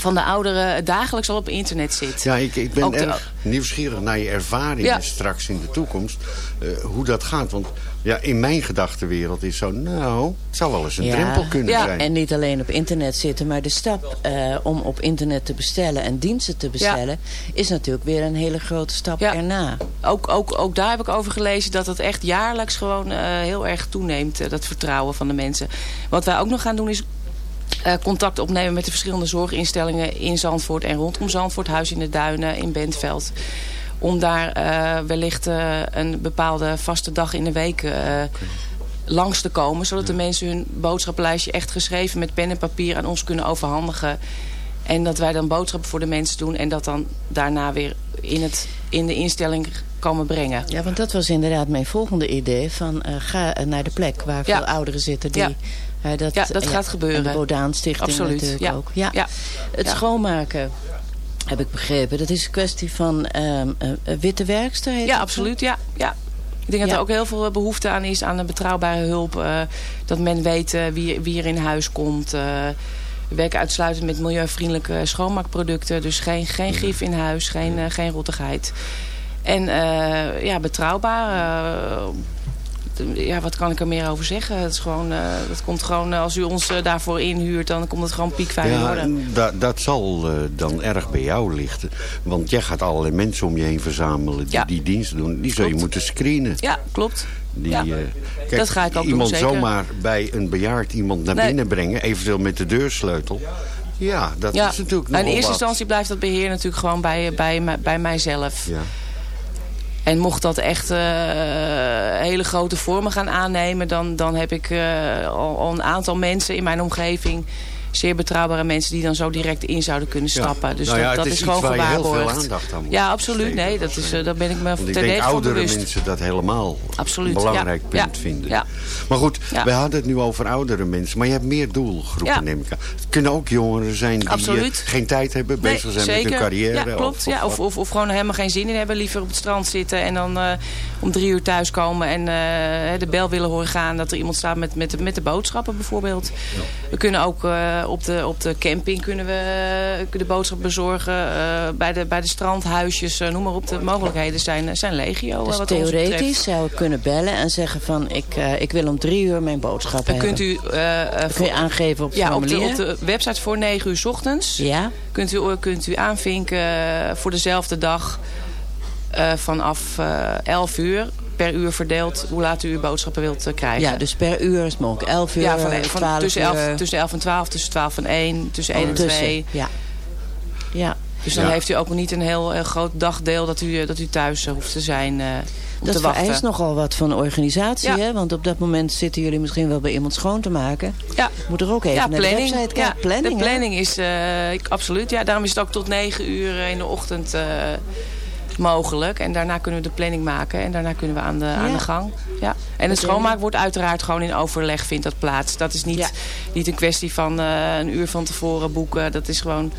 van de ouderen dagelijks al op internet zit. Ja, ik, ik ben Ook de- erg nieuwsgierig naar je ervaringen Ja. straks in de toekomst. eh, hoe dat gaat. Want ja, in mijn gedachtenwereld is zo... Nou, het zou wel eens een drempel kunnen ja, zijn. en niet alleen op internet zitten, maar de stap eh, om op internet te bestellen en diensten te bestellen, is natuurlijk weer een hele grote stap Ja. erna. Ook, ook, ook daar heb ik over gelezen dat het echt jaarlijks gewoon eh, heel erg toeneemt. dat vertrouwen van de mensen. Wat wij ook nog gaan doen is contact opnemen met de verschillende zorginstellingen in Zandvoort en rondom Zandvoort. Huis in de Duinen, in Bentveld. Om daar eh, wellicht eh, een bepaalde vaste dag in de week eh, langs te komen. Zodat de mensen hun boodschappenlijstje echt geschreven met pen en papier aan ons kunnen overhandigen. En dat wij dan boodschappen voor de mensen doen. En dat dan daarna weer in, het, in de instelling komen brengen. Ja, want dat was inderdaad mijn volgende idee. Van, eh, ga eh, naar de plek waar Ja. veel ouderen zitten. Die, Ja. Eh, dat, Ja, dat gaat gebeuren. En de Bodaan Stichting Absoluut, natuurlijk ja. ook. Ja. Ja. Het schoonmaken, heb ik begrepen. Dat is een kwestie van ehm, eh, eh, witte werkster. Heet Ja, dat absoluut. Ja, ja. Ik denk dat er ook heel veel behoefte aan is aan een betrouwbare hulp. eh, dat men weet eh, wie, wie er in huis komt. eh. we werken uitsluitend met milieuvriendelijke schoonmaakproducten. Dus geen, geen gif in huis, geen, eh, geen rottigheid. En eh, ja, betrouwbaar. Ja, wat kan ik er meer over zeggen? Het is gewoon, eh, dat komt gewoon, eh, als u ons eh, daarvoor inhuurt, dan komt het gewoon piekfijn Ja, orde. da- dat zal dan erg bij jou lichten. Want jij gaat allerlei mensen om je heen verzamelen die Ja. die diensten doen. Die zul je moeten screenen. Ja, klopt. Die, Ja. kijk, Dat ga ik ook iemand zomaar bij een bejaard iemand naar Nee. binnen brengen. Eventueel met de deursleutel. Ja, dat ja. is natuurlijk nog in eerste instantie blijft dat beheer natuurlijk gewoon bij, bij, bij mijzelf. Ja. En mocht dat echt eh, hele grote vormen gaan aannemen... dan, dan heb ik eh, al, al een aantal mensen in mijn omgeving... zeer betrouwbare mensen die dan zo direct in zouden kunnen Ja. stappen. Dus Nou ja, dat, dat is is, gewoon gewaarborgd. aandacht aan moet ja, absoluut. Nee, dat is, daar ben ik me ik denk oudere bewust. mensen dat helemaal Absoluut, een belangrijk ja. punt Ja. vinden. Ja. Maar goed, Ja. we hadden het nu over oudere mensen. Maar je hebt meer doelgroepen, Ja. neem ik aan. Het kunnen ook jongeren zijn die eh, Absoluut. geen tijd hebben, Nee, bezig zijn zeker. met hun carrière. Ja, klopt. Of, ja, of, of, of gewoon helemaal geen zin in hebben. Liever op het strand zitten en dan eh, om drie uur thuiskomen. En de bel willen horen gaan dat er iemand staat met, met, de, met de boodschappen bijvoorbeeld. We kunnen ook op, de, op de camping kunnen we eh, de boodschap bezorgen. eh, bij, de, bij de strandhuisjes, eh, noem maar op. De mogelijkheden zijn, zijn legio. Dus wat theoretisch zou ik kunnen bellen en zeggen van... ik, ik wil om drie uur mijn boodschappen Dan kunt hebben. u, je aangeven op ja, op de, op de website voor 9 uur 's ochtends. Ja. Kunt u, kunt u aanvinken voor dezelfde dag vanaf eh 11 uur. Per uur verdeeld hoe laat u uw boodschappen wilt eh, krijgen. Ja, dus per uur is het mogelijk. 11 uur, Ja, van, van, 12 tussen, 11, uur. tussen 11 en 12, tussen 12 en 1, tussen 1 en Tussen, 2. Ja. ja. Dus dan Ja. heeft u ook niet een heel, heel groot dagdeel dat u, eh, dat u thuis eh, hoeft te zijn eh, Dat te wachten. vereist nogal wat van de organisatie, Ja. hè? Want op dat moment zitten jullie misschien wel bij iemand schoon te maken. Ja. Moet er ook even ja, naar planning. de website ja, kijken. planning, de hè? planning is eh, ik, absoluut. Ja, daarom is het ook tot 9 uur eh, in de ochtend mogelijk. En daarna kunnen we de planning maken. En daarna kunnen we aan de, aan de gang. Ja. En Oké. schoonmaak wordt uiteraard gewoon in overleg vindt dat plaats. Dat is niet, Ja. niet een kwestie van eh, een uur van tevoren boeken. Dat is gewoon...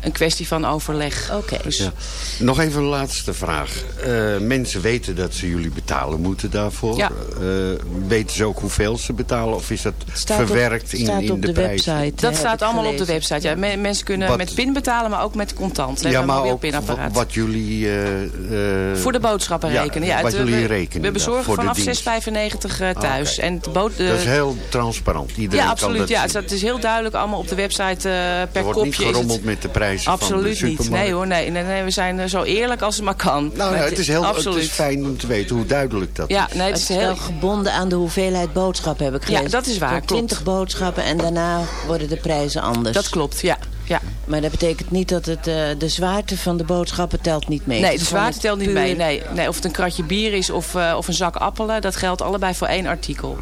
een kwestie van overleg. Oké. Dus, Ja. Nog even een laatste vraag. Eh, mensen weten dat ze jullie betalen moeten daarvoor. Ja. Eh, weten ze ook hoeveel ze betalen? Of is dat Staat op- verwerkt in, staat in op de, de prijs? website. Dat staat allemaal op de website. Ja, me- mensen kunnen Wat- met pin betalen, maar ook met contant. Ja, maar ook pinapparaat. wat jullie... eh, eh, Voor de boodschappen rekenen. Ja, wat het- jullie we, rekenen. We bezorgen voor de vanaf dienst. 6,95 eh, thuis. Ah, En de boot, Dat is heel transparant. Iedereen ja, kan absoluut. dat Ja, zien. het is heel duidelijk allemaal op de website eh, per er wordt kopje. niet gerommeld met de prijzen van de Absoluut niet. Nee hoor, nee, nee, nee. We zijn eh, zo eerlijk als het maar kan. Nou, Nee, ja, het, is heel, het absoluut. is fijn om te weten hoe duidelijk dat Ja, is. nee, het Het is is wel heel... gebonden aan de hoeveelheid boodschappen, heb ik Ja, gelezen. dat is waar, Voor klopt. 20 boodschappen en daarna worden de prijzen anders. Dat klopt, ja. ja. Maar dat betekent niet dat het, eh, de zwaarte van de boodschappen telt niet mee. Nee, de zwaarte telt niet puur- mee. Nee, nee, of het een kratje bier is of, eh, of een zak appelen, dat geldt allebei voor één artikel.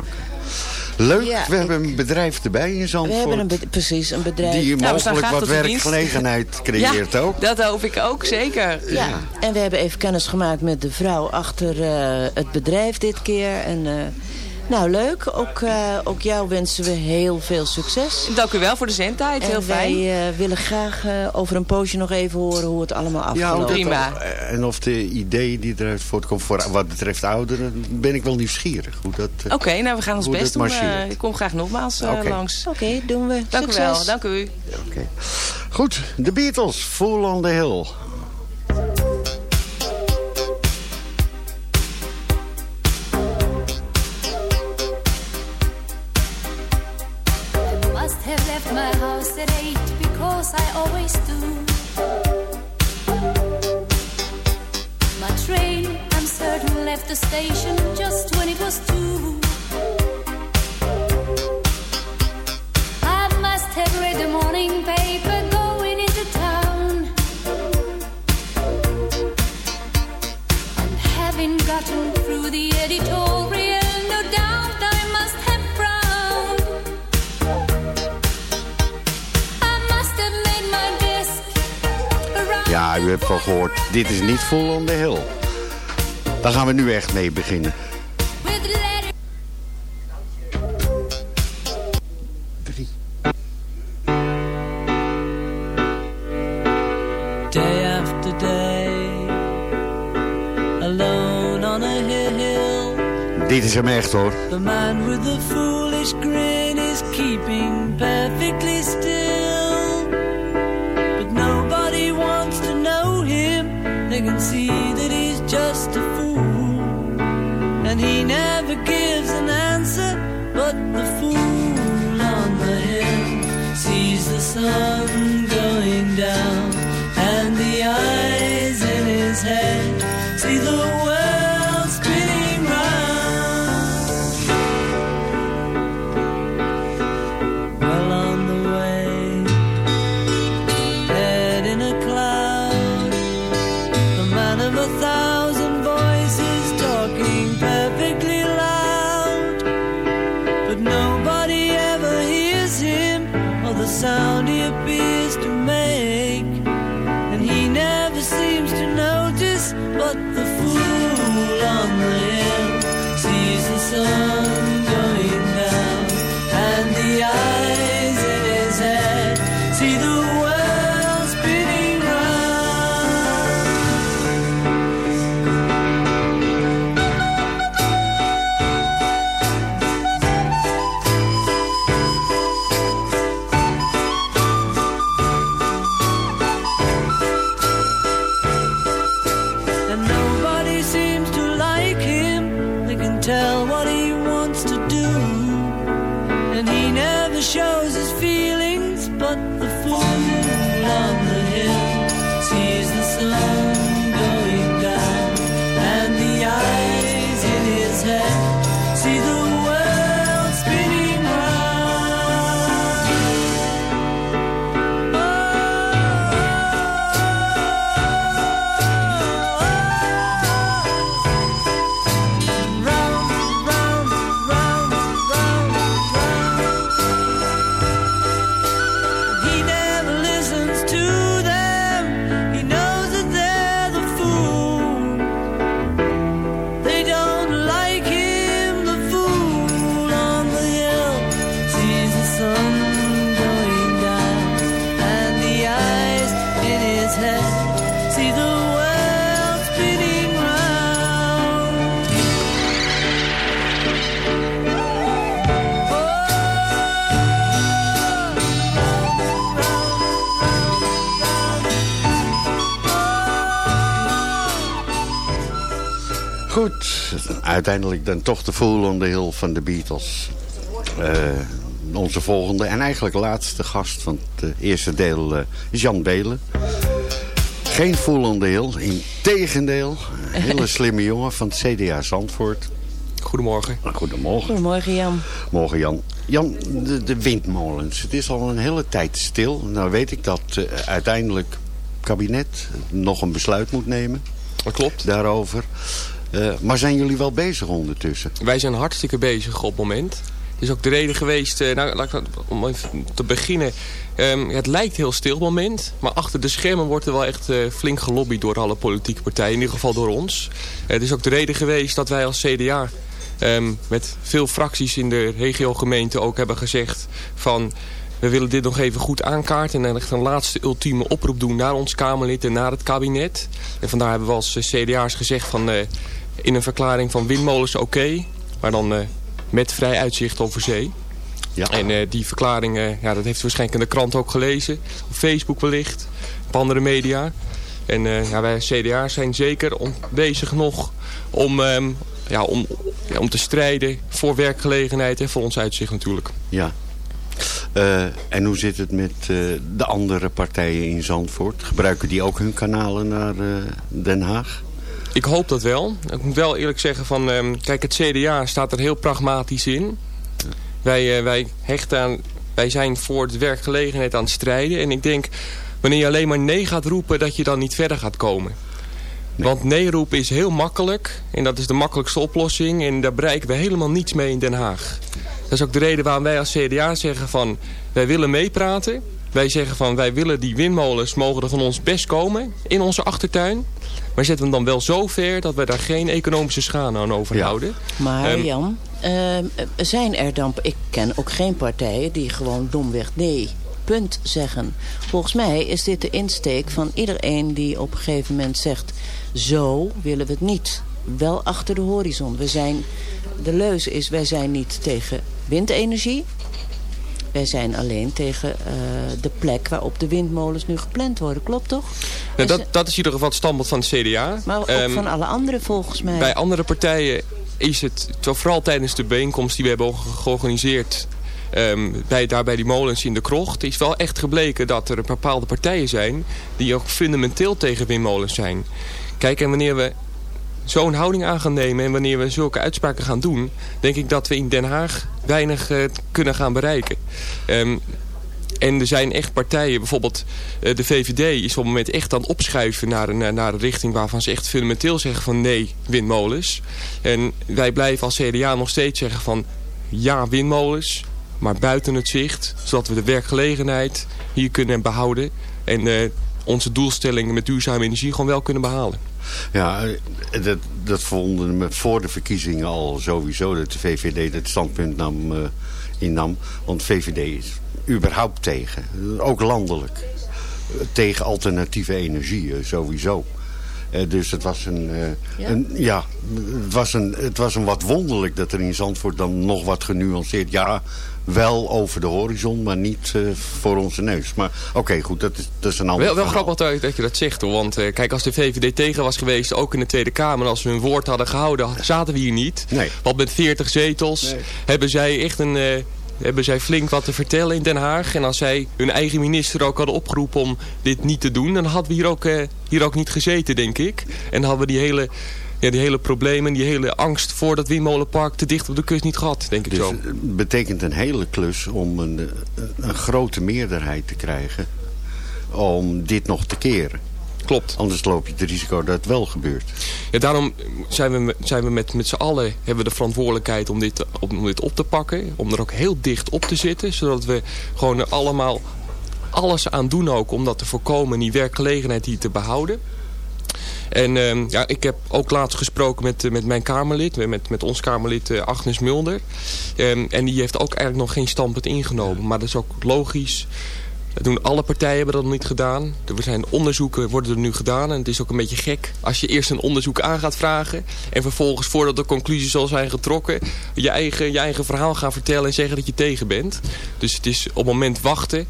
Leuk, Ja, we hebben een bedrijf erbij in We Zandvoort. hebben een, precies een bedrijf. die Nou, we mogelijk wat werkgelegenheid creëert ja, ook. dat hoop ik ook, zeker. Ja. en we hebben even kennis gemaakt met de vrouw achter eh, het bedrijf dit keer. En, eh, nou, leuk. Ook, eh, ook jou wensen we heel veel succes. Dank u wel voor de zendtijd, heel en fijn. wij eh, willen graag eh, over een poosje nog even horen hoe het allemaal Ja, afgelopen hoe dat Prima. en of de ideeën die eruit voortkomen voor wat betreft ouderen, ben ik wel nieuwsgierig. Hoe dat, Oké, nou we gaan ons best doen. Eh, ik kom graag nogmaals eh, langs. Oké, doen we. Dank Succes. u wel, dank u. Oké. Goed, de Beatles, Fool on the Hill. Station just when it was two. I must have read the morning paper going into town. And having gotten through the editorial, no doubt I must have frowned. I must have made my desk Ja, u hebt gehoord, dit is niet Fool on the Hill. Daar gaan we nu echt mee beginnen. Drie. day after day, alone on a hill. Dit is hem echt hoor. The man with the foolish grin is keeping perfectly sun going down. And the eyes in his head Goed, uiteindelijk dan toch de Fool on the Hill van de Beatles. Eh, onze volgende en eigenlijk laatste gast van het eh, eerste deel eh, is Jan Belen. Geen Fool on the Hill, in tegendeel. Een hele *laughs* slimme jongen van het CDA Zandvoort. Goedemorgen. Goedemorgen. Goedemorgen Jan. Morgen Jan. Jan, de, de windmolens. Het is al een hele tijd stil. Nou weet ik dat eh, uiteindelijk het kabinet nog een besluit moet nemen. Dat klopt. Daarover. Eh, maar zijn jullie wel bezig ondertussen? Wij zijn hartstikke bezig op het moment. Het is ook de reden geweest, eh, nou, laat ik, om even te beginnen. Ehm, het lijkt heel stil op het moment. Maar achter de schermen wordt er wel echt eh, flink gelobbyd door alle politieke partijen. In ieder geval door ons. het is ook de reden geweest dat wij als CDA ehm, met veel fracties in de regiogemeente ook hebben gezegd van... We willen dit nog even goed aankaarten en echt een laatste ultieme oproep doen naar ons Kamerlid en naar het kabinet. En vandaar hebben we als CDA's gezegd van in een verklaring van windmolens oké, maar dan eh, met vrij uitzicht over zee. Ja. En eh, die verklaring, eh, ja, dat heeft u waarschijnlijk in de krant ook gelezen. Op Facebook wellicht, op andere media. En ja, wij CDA's zijn zeker om, bezig nog om, ehm, ja, om, ja, om te strijden voor werkgelegenheid en voor ons uitzicht natuurlijk. Ja. En hoe zit het met de andere partijen in Zandvoort? Gebruiken die ook hun kanalen naar Den Haag? Ik hoop dat wel. Ik moet wel eerlijk zeggen van, ehm, kijk het CDA staat er heel pragmatisch in. Wij, eh, wij hechten aan, wij zijn voor de werkgelegenheid aan het strijden. En ik denk, wanneer je alleen maar nee gaat roepen, dat je dan niet verder gaat komen. Want nee roepen is heel makkelijk. En dat is de makkelijkste oplossing. En daar bereiken we helemaal niets mee in Den Haag. Dat is ook de reden waarom wij als CDA zeggen van... wij willen meepraten. Wij zeggen van wij willen die windmolens mogen er van ons best komen in onze achtertuin. Maar zetten we hem dan wel zo ver dat we daar geen economische schade aan overhouden. Maar Ehm, Jan, ehm, zijn er dan... Ik ken ook geen partijen die gewoon domweg nee, punt zeggen. Volgens mij is dit de insteek van iedereen die op een gegeven moment zegt... zo willen we het niet. Wel achter de horizon. We zijn, de leuze is, wij zijn niet tegen windenergie. Wij zijn alleen tegen eh, de plek waarop de windmolens nu gepland worden. Klopt toch? nou, dat, dat is in ieder geval het standpunt van het CDA. Maar ook Ehm, van alle anderen volgens mij. Bij andere partijen is het, vooral tijdens de bijeenkomst die we hebben ge- georganiseerd... ehm, bij, daar bij die molens in de krocht... is wel echt gebleken dat er bepaalde partijen zijn... die ook fundamenteel tegen windmolens zijn. Kijk, en wanneer we zo'n houding aan gaan nemen... en wanneer we zulke uitspraken gaan doen... denk ik dat we in Den Haag weinig eh, kunnen gaan bereiken. Ehm, en er zijn echt partijen, bijvoorbeeld eh, de VVD is op het moment echt aan het opschuiven naar een, eh, naar een richting waarvan ze echt fundamenteel zeggen van nee, windmolens. En wij blijven als CDA nog steeds zeggen van ja, windmolens, maar buiten het zicht, zodat we de werkgelegenheid hier kunnen behouden en onze doelstellingen met duurzame energie gewoon wel kunnen behalen. Ja, dat, dat vonden we voor de verkiezingen al sowieso dat de VVD dat standpunt nam, eh, innam. Want VVD is überhaupt tegen, ook landelijk, tegen alternatieve energieën sowieso. Eh, dus het was een, eh, Ja? een, ja, het was een, het was een wat wonderlijk dat er in Zandvoort dan nog wat genuanceerd, ja, wel over de horizon, maar niet eh, voor onze neus. Maar oké, goed, dat is, dat is een ander Wel, wel grappig dat, dat je dat zegt hoor. Want eh, kijk, als de VVD tegen was geweest, ook in de Tweede Kamer, als we hun woord hadden gehouden, zaten we hier niet. Nee. Want met 40 zetels Nee. hebben zij echt een. eh, hebben zij flink wat te vertellen in Den Haag. En als zij hun eigen minister ook hadden opgeroepen om dit niet te doen... dan hadden we hier ook, hier ook niet gezeten, denk ik. En dan hadden we die hele, ja, die hele problemen, die hele angst voor dat windmolenpark... te dicht op de kust niet gehad, denk ik Dus zo. het betekent een hele klus om een, eh, een grote meerderheid te krijgen om dit nog te keren. Klopt. Anders loop je het risico dat het wel gebeurt. Ja, daarom zijn we, met- zijn we met, met z'n allen hebben we de verantwoordelijkheid om dit, om dit op te pakken. Om er ook heel dicht op te zitten. Zodat we gewoon er allemaal alles aan doen ook om dat te voorkomen. En die werkgelegenheid hier te behouden. En ehm, ja, ik heb ook laatst gesproken met, eh, met mijn Kamerlid, met- met, met ons Kamerlid eh, Agnes Mulder. Ehm, en die heeft ook eigenlijk nog geen standpunt ingenomen. Maar dat is ook logisch. Dat doen alle partijen hebben dat nog niet gedaan. Er zijn onderzoeken worden er nu gedaan. En het is ook een beetje gek als je eerst een onderzoek aan gaat vragen. En vervolgens voordat de conclusies al zijn getrokken. Je eigen, je eigen verhaal gaan vertellen en zeggen dat je tegen bent. Dus het is op het moment wachten.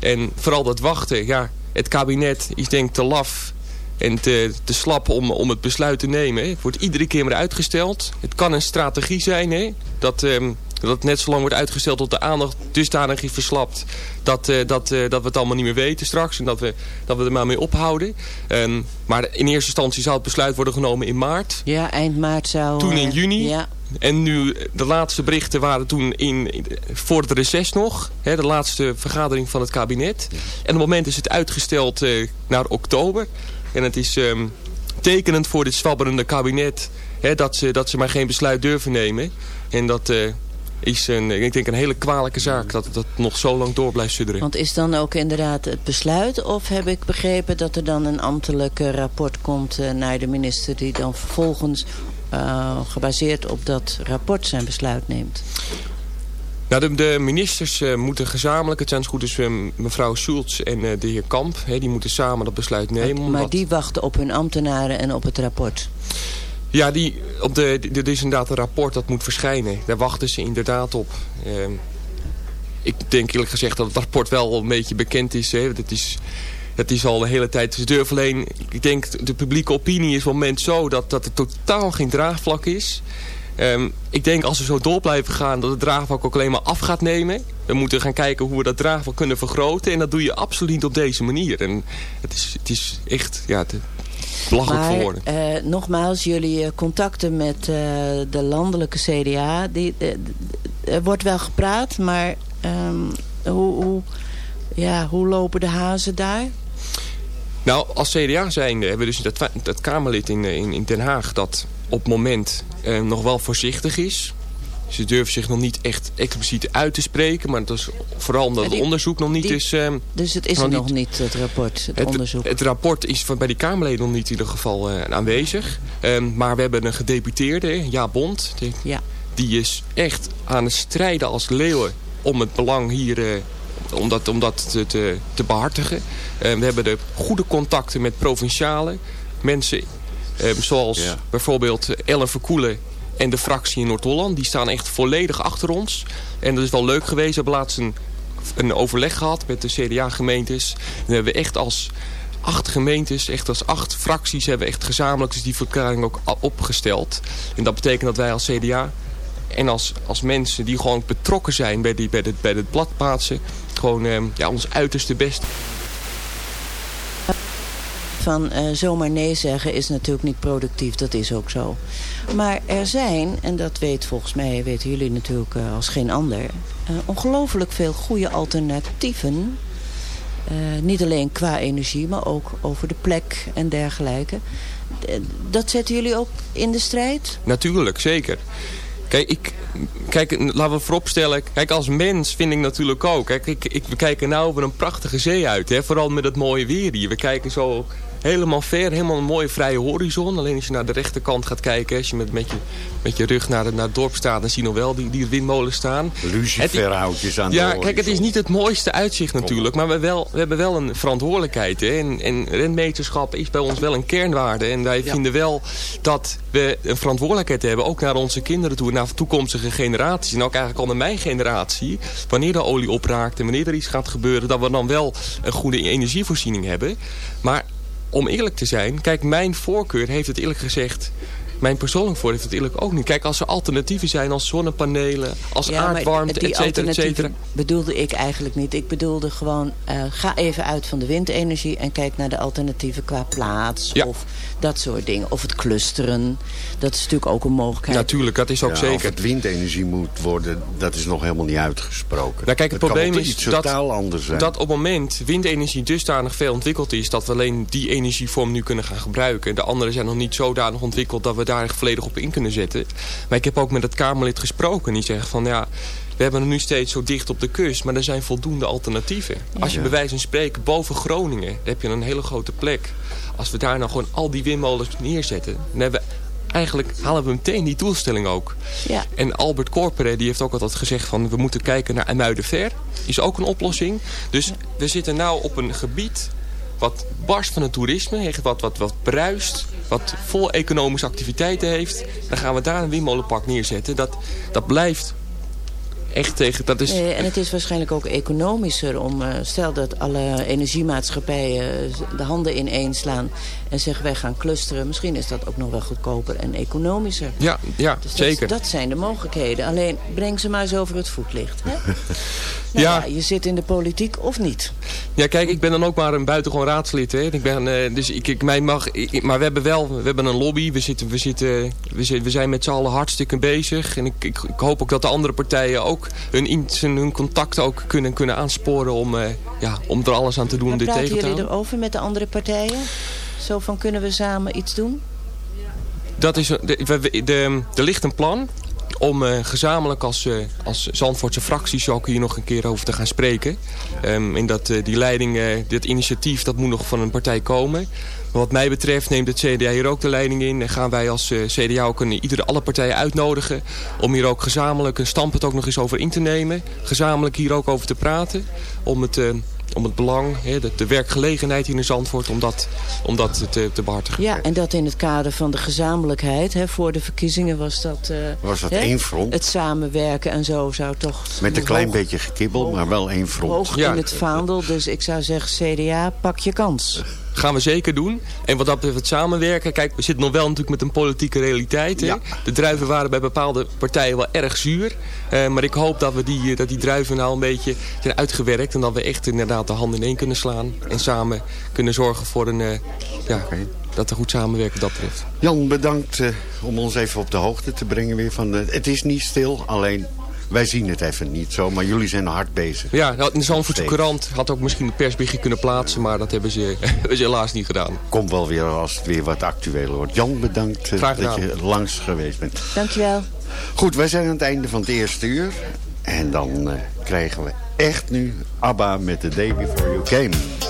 En vooral dat wachten. Ja, het kabinet is denk ik te laf en te, te slap om, om het besluit te nemen. Hè. Het wordt iedere keer maar uitgesteld. Het kan een strategie zijn hè, dat, ehm, dat het net zo lang wordt uitgesteld tot de aandacht dusdanig is verslapt. Dat, eh, dat, eh, dat we het allemaal niet meer weten straks en dat we, dat we er maar mee ophouden. Ehm, maar in eerste instantie zou het besluit worden genomen in maart. Ja, eind maart zou... Toen in eh, juni. Ja. En nu, de laatste berichten waren toen in, in- voor het reces nog. Hè, de laatste vergadering van het kabinet. En op het moment is het uitgesteld naar oktober. En het is ehm, tekenend voor dit zwabberende kabinet... Hè, dat, ze, dat ze maar geen besluit durven nemen. En dat eh, is een, ik denk een hele kwalijke zaak... dat dat nog zo lang door blijft sudderen. Want is dan ook inderdaad het besluit? Of heb ik begrepen dat er dan een ambtelijk rapport komt eh, naar de minister... die dan vervolgens eh, gebaseerd op dat rapport zijn besluit neemt? Nou, de, de ministers eh, moeten gezamenlijk, het zijn goed eh, mevrouw Schulz en eh, de heer Kamp, hè, die moeten samen dat besluit nemen. Maar omdat- die wachten op hun ambtenaren en op het rapport. Ja, die, op de, er is inderdaad een rapport dat moet verschijnen. Daar wachten ze inderdaad op. Ehm, ik denk eerlijk gezegd dat het rapport wel een beetje bekend is. Hè. Dat is het is al de hele tijd. Ze durven alleen, ik denk de publieke opinie is op het moment zo dat, dat er totaal geen draagvlak is. Ehm, ik denk als we zo door blijven gaan dat het draagvlak ook alleen maar af gaat nemen. We moeten gaan kijken hoe we dat draagvlak kunnen vergroten. En dat doe je absoluut niet op deze manier. En het is, het is echt ja, te, belachelijk voor Maar woorden. eh, nogmaals, jullie eh, contacten met eh, de landelijke CDA... Die, er wordt wel gepraat, maar ehm, hoe, hoe, ja, hoe lopen de hazen daar? Nou, als CDA zijnde hebben we dus dat, dat Kamerlid in, in, in Den Haag... dat op het moment eh, nog wel voorzichtig is. Ze durven zich nog niet echt expliciet uit te spreken. Maar dat is vooral omdat die- het onderzoek nog niet die- is... ehm, Dus het is er nog niet, het rapport, het, het, onderzoek. het rapport is van, bij die Kamerleden nog niet in ieder geval eh, aanwezig. Ehm, maar we hebben een gedeputeerde, Ja Bond. Die, ja. die is echt aan het strijden als leeuwen om het belang hier... eh, om dat, om dat te, te, te behartigen. Eh, we hebben de goede contacten met provinciale mensen. Eh, zoals bijvoorbeeld Ellen Verkoelen en de fractie in Noord-Holland. Die staan echt volledig achter ons. En dat is wel leuk geweest. We hebben laatst een, een overleg gehad met de CDA-gemeentes. En we hebben echt als acht gemeentes, echt als acht fracties... hebben echt gezamenlijk dus die verklaring ook opgesteld. En dat betekent dat wij als CDA en als, als mensen die gewoon betrokken zijn bij, die, bij, het, bij het bladplaatsen... gewoon eh, ja, ons uiterste best Van eh, zomaar nee zeggen is natuurlijk niet productief, dat is ook zo. Maar er zijn, en dat weet volgens mij, weten jullie natuurlijk eh, als geen ander... eh, ongelooflijk veel goede alternatieven. Niet alleen qua energie, maar ook over de plek en dergelijke. Dat zetten jullie ook in de strijd? Natuurlijk, zeker. Kijk, ik, kijk, laten we vooropstellen. Kijk, als mens vind ik natuurlijk ook. Kijk, ik, ik, we kijken nou over een prachtige zee uit. Hè? Vooral met het mooie weer hier. We kijken zo helemaal ver, helemaal een mooie vrije horizon. Alleen als je naar de rechterkant gaat kijken, als je met, met, je, met je rug naar, de, naar het dorp staat... dan zie je nog wel die, die windmolens staan. Luciferhoutjes aan de Ja, kijk, het is niet het mooiste uitzicht natuurlijk. Maar we, wel, we hebben wel een verantwoordelijkheid. Hè? En, en renmeterschap is bij ons wel een kernwaarde. En wij vinden wel dat we een verantwoordelijkheid hebben. Ook naar onze kinderen toe, naar toekomstige generaties. En ook eigenlijk al naar mijn generatie. Wanneer de olie opraakt en wanneer er iets gaat gebeuren. Dat we dan wel een goede energievoorziening hebben. Maar om eerlijk te zijn, kijk, mijn voorkeur heeft het eerlijk gezegd... Mijn persoonlijk voor heeft het eerlijk ook niet. Kijk, als er alternatieven zijn als zonnepanelen, als Ja, aardwarmte, et cetera, et alternatieven cetera. bedoelde ik eigenlijk niet. Ik bedoelde gewoon, eh, ga even uit van de windenergie... en kijk naar de alternatieven qua plaats of dat soort dingen. Of het clusteren, dat is natuurlijk ook een mogelijkheid. Natuurlijk, dat is ook Ja, zeker. Of het windenergie moet worden, dat is nog helemaal niet uitgesproken. Nou, kijk, het, probleem is dat, totaal anders zijn. dat op het moment windenergie dusdanig veel ontwikkeld is... dat we alleen die energievorm nu kunnen gaan gebruiken. De andere zijn nog niet zodanig ontwikkeld dat we daar echt volledig op in kunnen zetten. Maar ik heb ook met het Kamerlid gesproken. Die zegt van ja, we hebben het nu steeds zo dicht op de kust... maar er zijn voldoende alternatieven. Als je bij wijze van spreken boven Groningen... dan heb je een hele grote plek. Als we daar nou gewoon al die windmolens neerzetten... dan hebben we eigenlijk halen we meteen die doelstelling ook. Ja. En Albert Corpere die heeft ook altijd gezegd van we moeten kijken naar Muidenver. Is ook een oplossing. Dus we zitten nou op een gebied wat barst van het toerisme. echt Wat, wat, wat bruist. Wat vol economische activiteiten heeft. Dan gaan we daar een windmolenpark neerzetten. Dat, dat blijft echt tegen... Dat is, en het is waarschijnlijk ook economischer om... eh, stel dat alle energiemaatschappijen de handen ineen slaan... en zeggen wij gaan clusteren. Misschien is dat ook nog wel goedkoper en economischer. ja, ja Dus zeker. Dat, dat zijn de mogelijkheden. Alleen breng ze maar eens over het voetlicht. Hè? *laughs* Nou Ja. ja. je zit in de politiek of niet. Ja, kijk, ik ben dan ook maar een buitengewoon raadslid. Hè. Ik ben, eh, dus ik, ik, mij mag, ik- maar we hebben wel we hebben een lobby. We, zitten, we, zitten, we, zitten, we zijn met z'n allen hartstikke bezig. En ik, ik, ik hoop ook dat de andere partijen ook hun, in- hun contact ook kunnen, kunnen aansporen om, eh, ja, om er alles aan te doen om Maar dit praten tegen te jullie houden. erover met de andere partijen? Zo van, kunnen we samen iets doen? Dat is, de, we- we- de, er ligt een plan om eh, gezamenlijk als, eh, als Zandvoortse fracties ook hier nog een keer over te gaan spreken. En dat eh, die leiding, dit initiatief, dat moet nog van een partij komen. Maar wat mij betreft neemt het CDA hier ook de leiding in. En gaan wij als CDA ook iedere, alle partijen uitnodigen om hier ook gezamenlijk een standpunt ook nog eens over in te nemen. Gezamenlijk hier ook over te praten. Om het, om het belang, hè, de, de werkgelegenheid hier in Zandvoort, om dat, om dat te, te behartigen. Ja, en dat in het kader van de gezamenlijkheid. Hè, voor de verkiezingen was dat... eh, Was dat hè, één front? Het samenwerken en zo zou toch... Met een klein hoog- beetje gekibbel, maar wel één front. Hoog in het vaandel. Dus ik zou zeggen, CDA, pak je kans. Gaan we zeker doen. En wat dat betreft het samenwerken. Kijk, we zitten nog wel natuurlijk met een politieke realiteit. Hè? De druiven waren bij bepaalde partijen wel erg zuur. Eh, maar ik hoop dat, we die, dat die druiven nou een beetje zijn uitgewerkt. En dat we echt inderdaad de handen in één kunnen slaan. En samen kunnen zorgen voor een... eh, ja, dat er goed samenwerken dat betreft. Jan, bedankt eh, om ons even op de hoogte te brengen weer van de... Het is niet stil, alleen wij zien het even niet zo. Maar jullie zijn hard bezig. Ja, nou, de Zandvoortse. Courant had ook misschien een persberichtje kunnen plaatsen. Maar dat hebben ze, *laughs* hebben ze helaas niet gedaan. Komt wel weer als het weer wat actueler wordt. Jan, bedankt eh, Graag dat je langs geweest bent. Dankjewel. Goed, wij zijn aan het einde van het eerste uur. En dan eh, krijgen we echt nu ABBA met The Day Before You Came.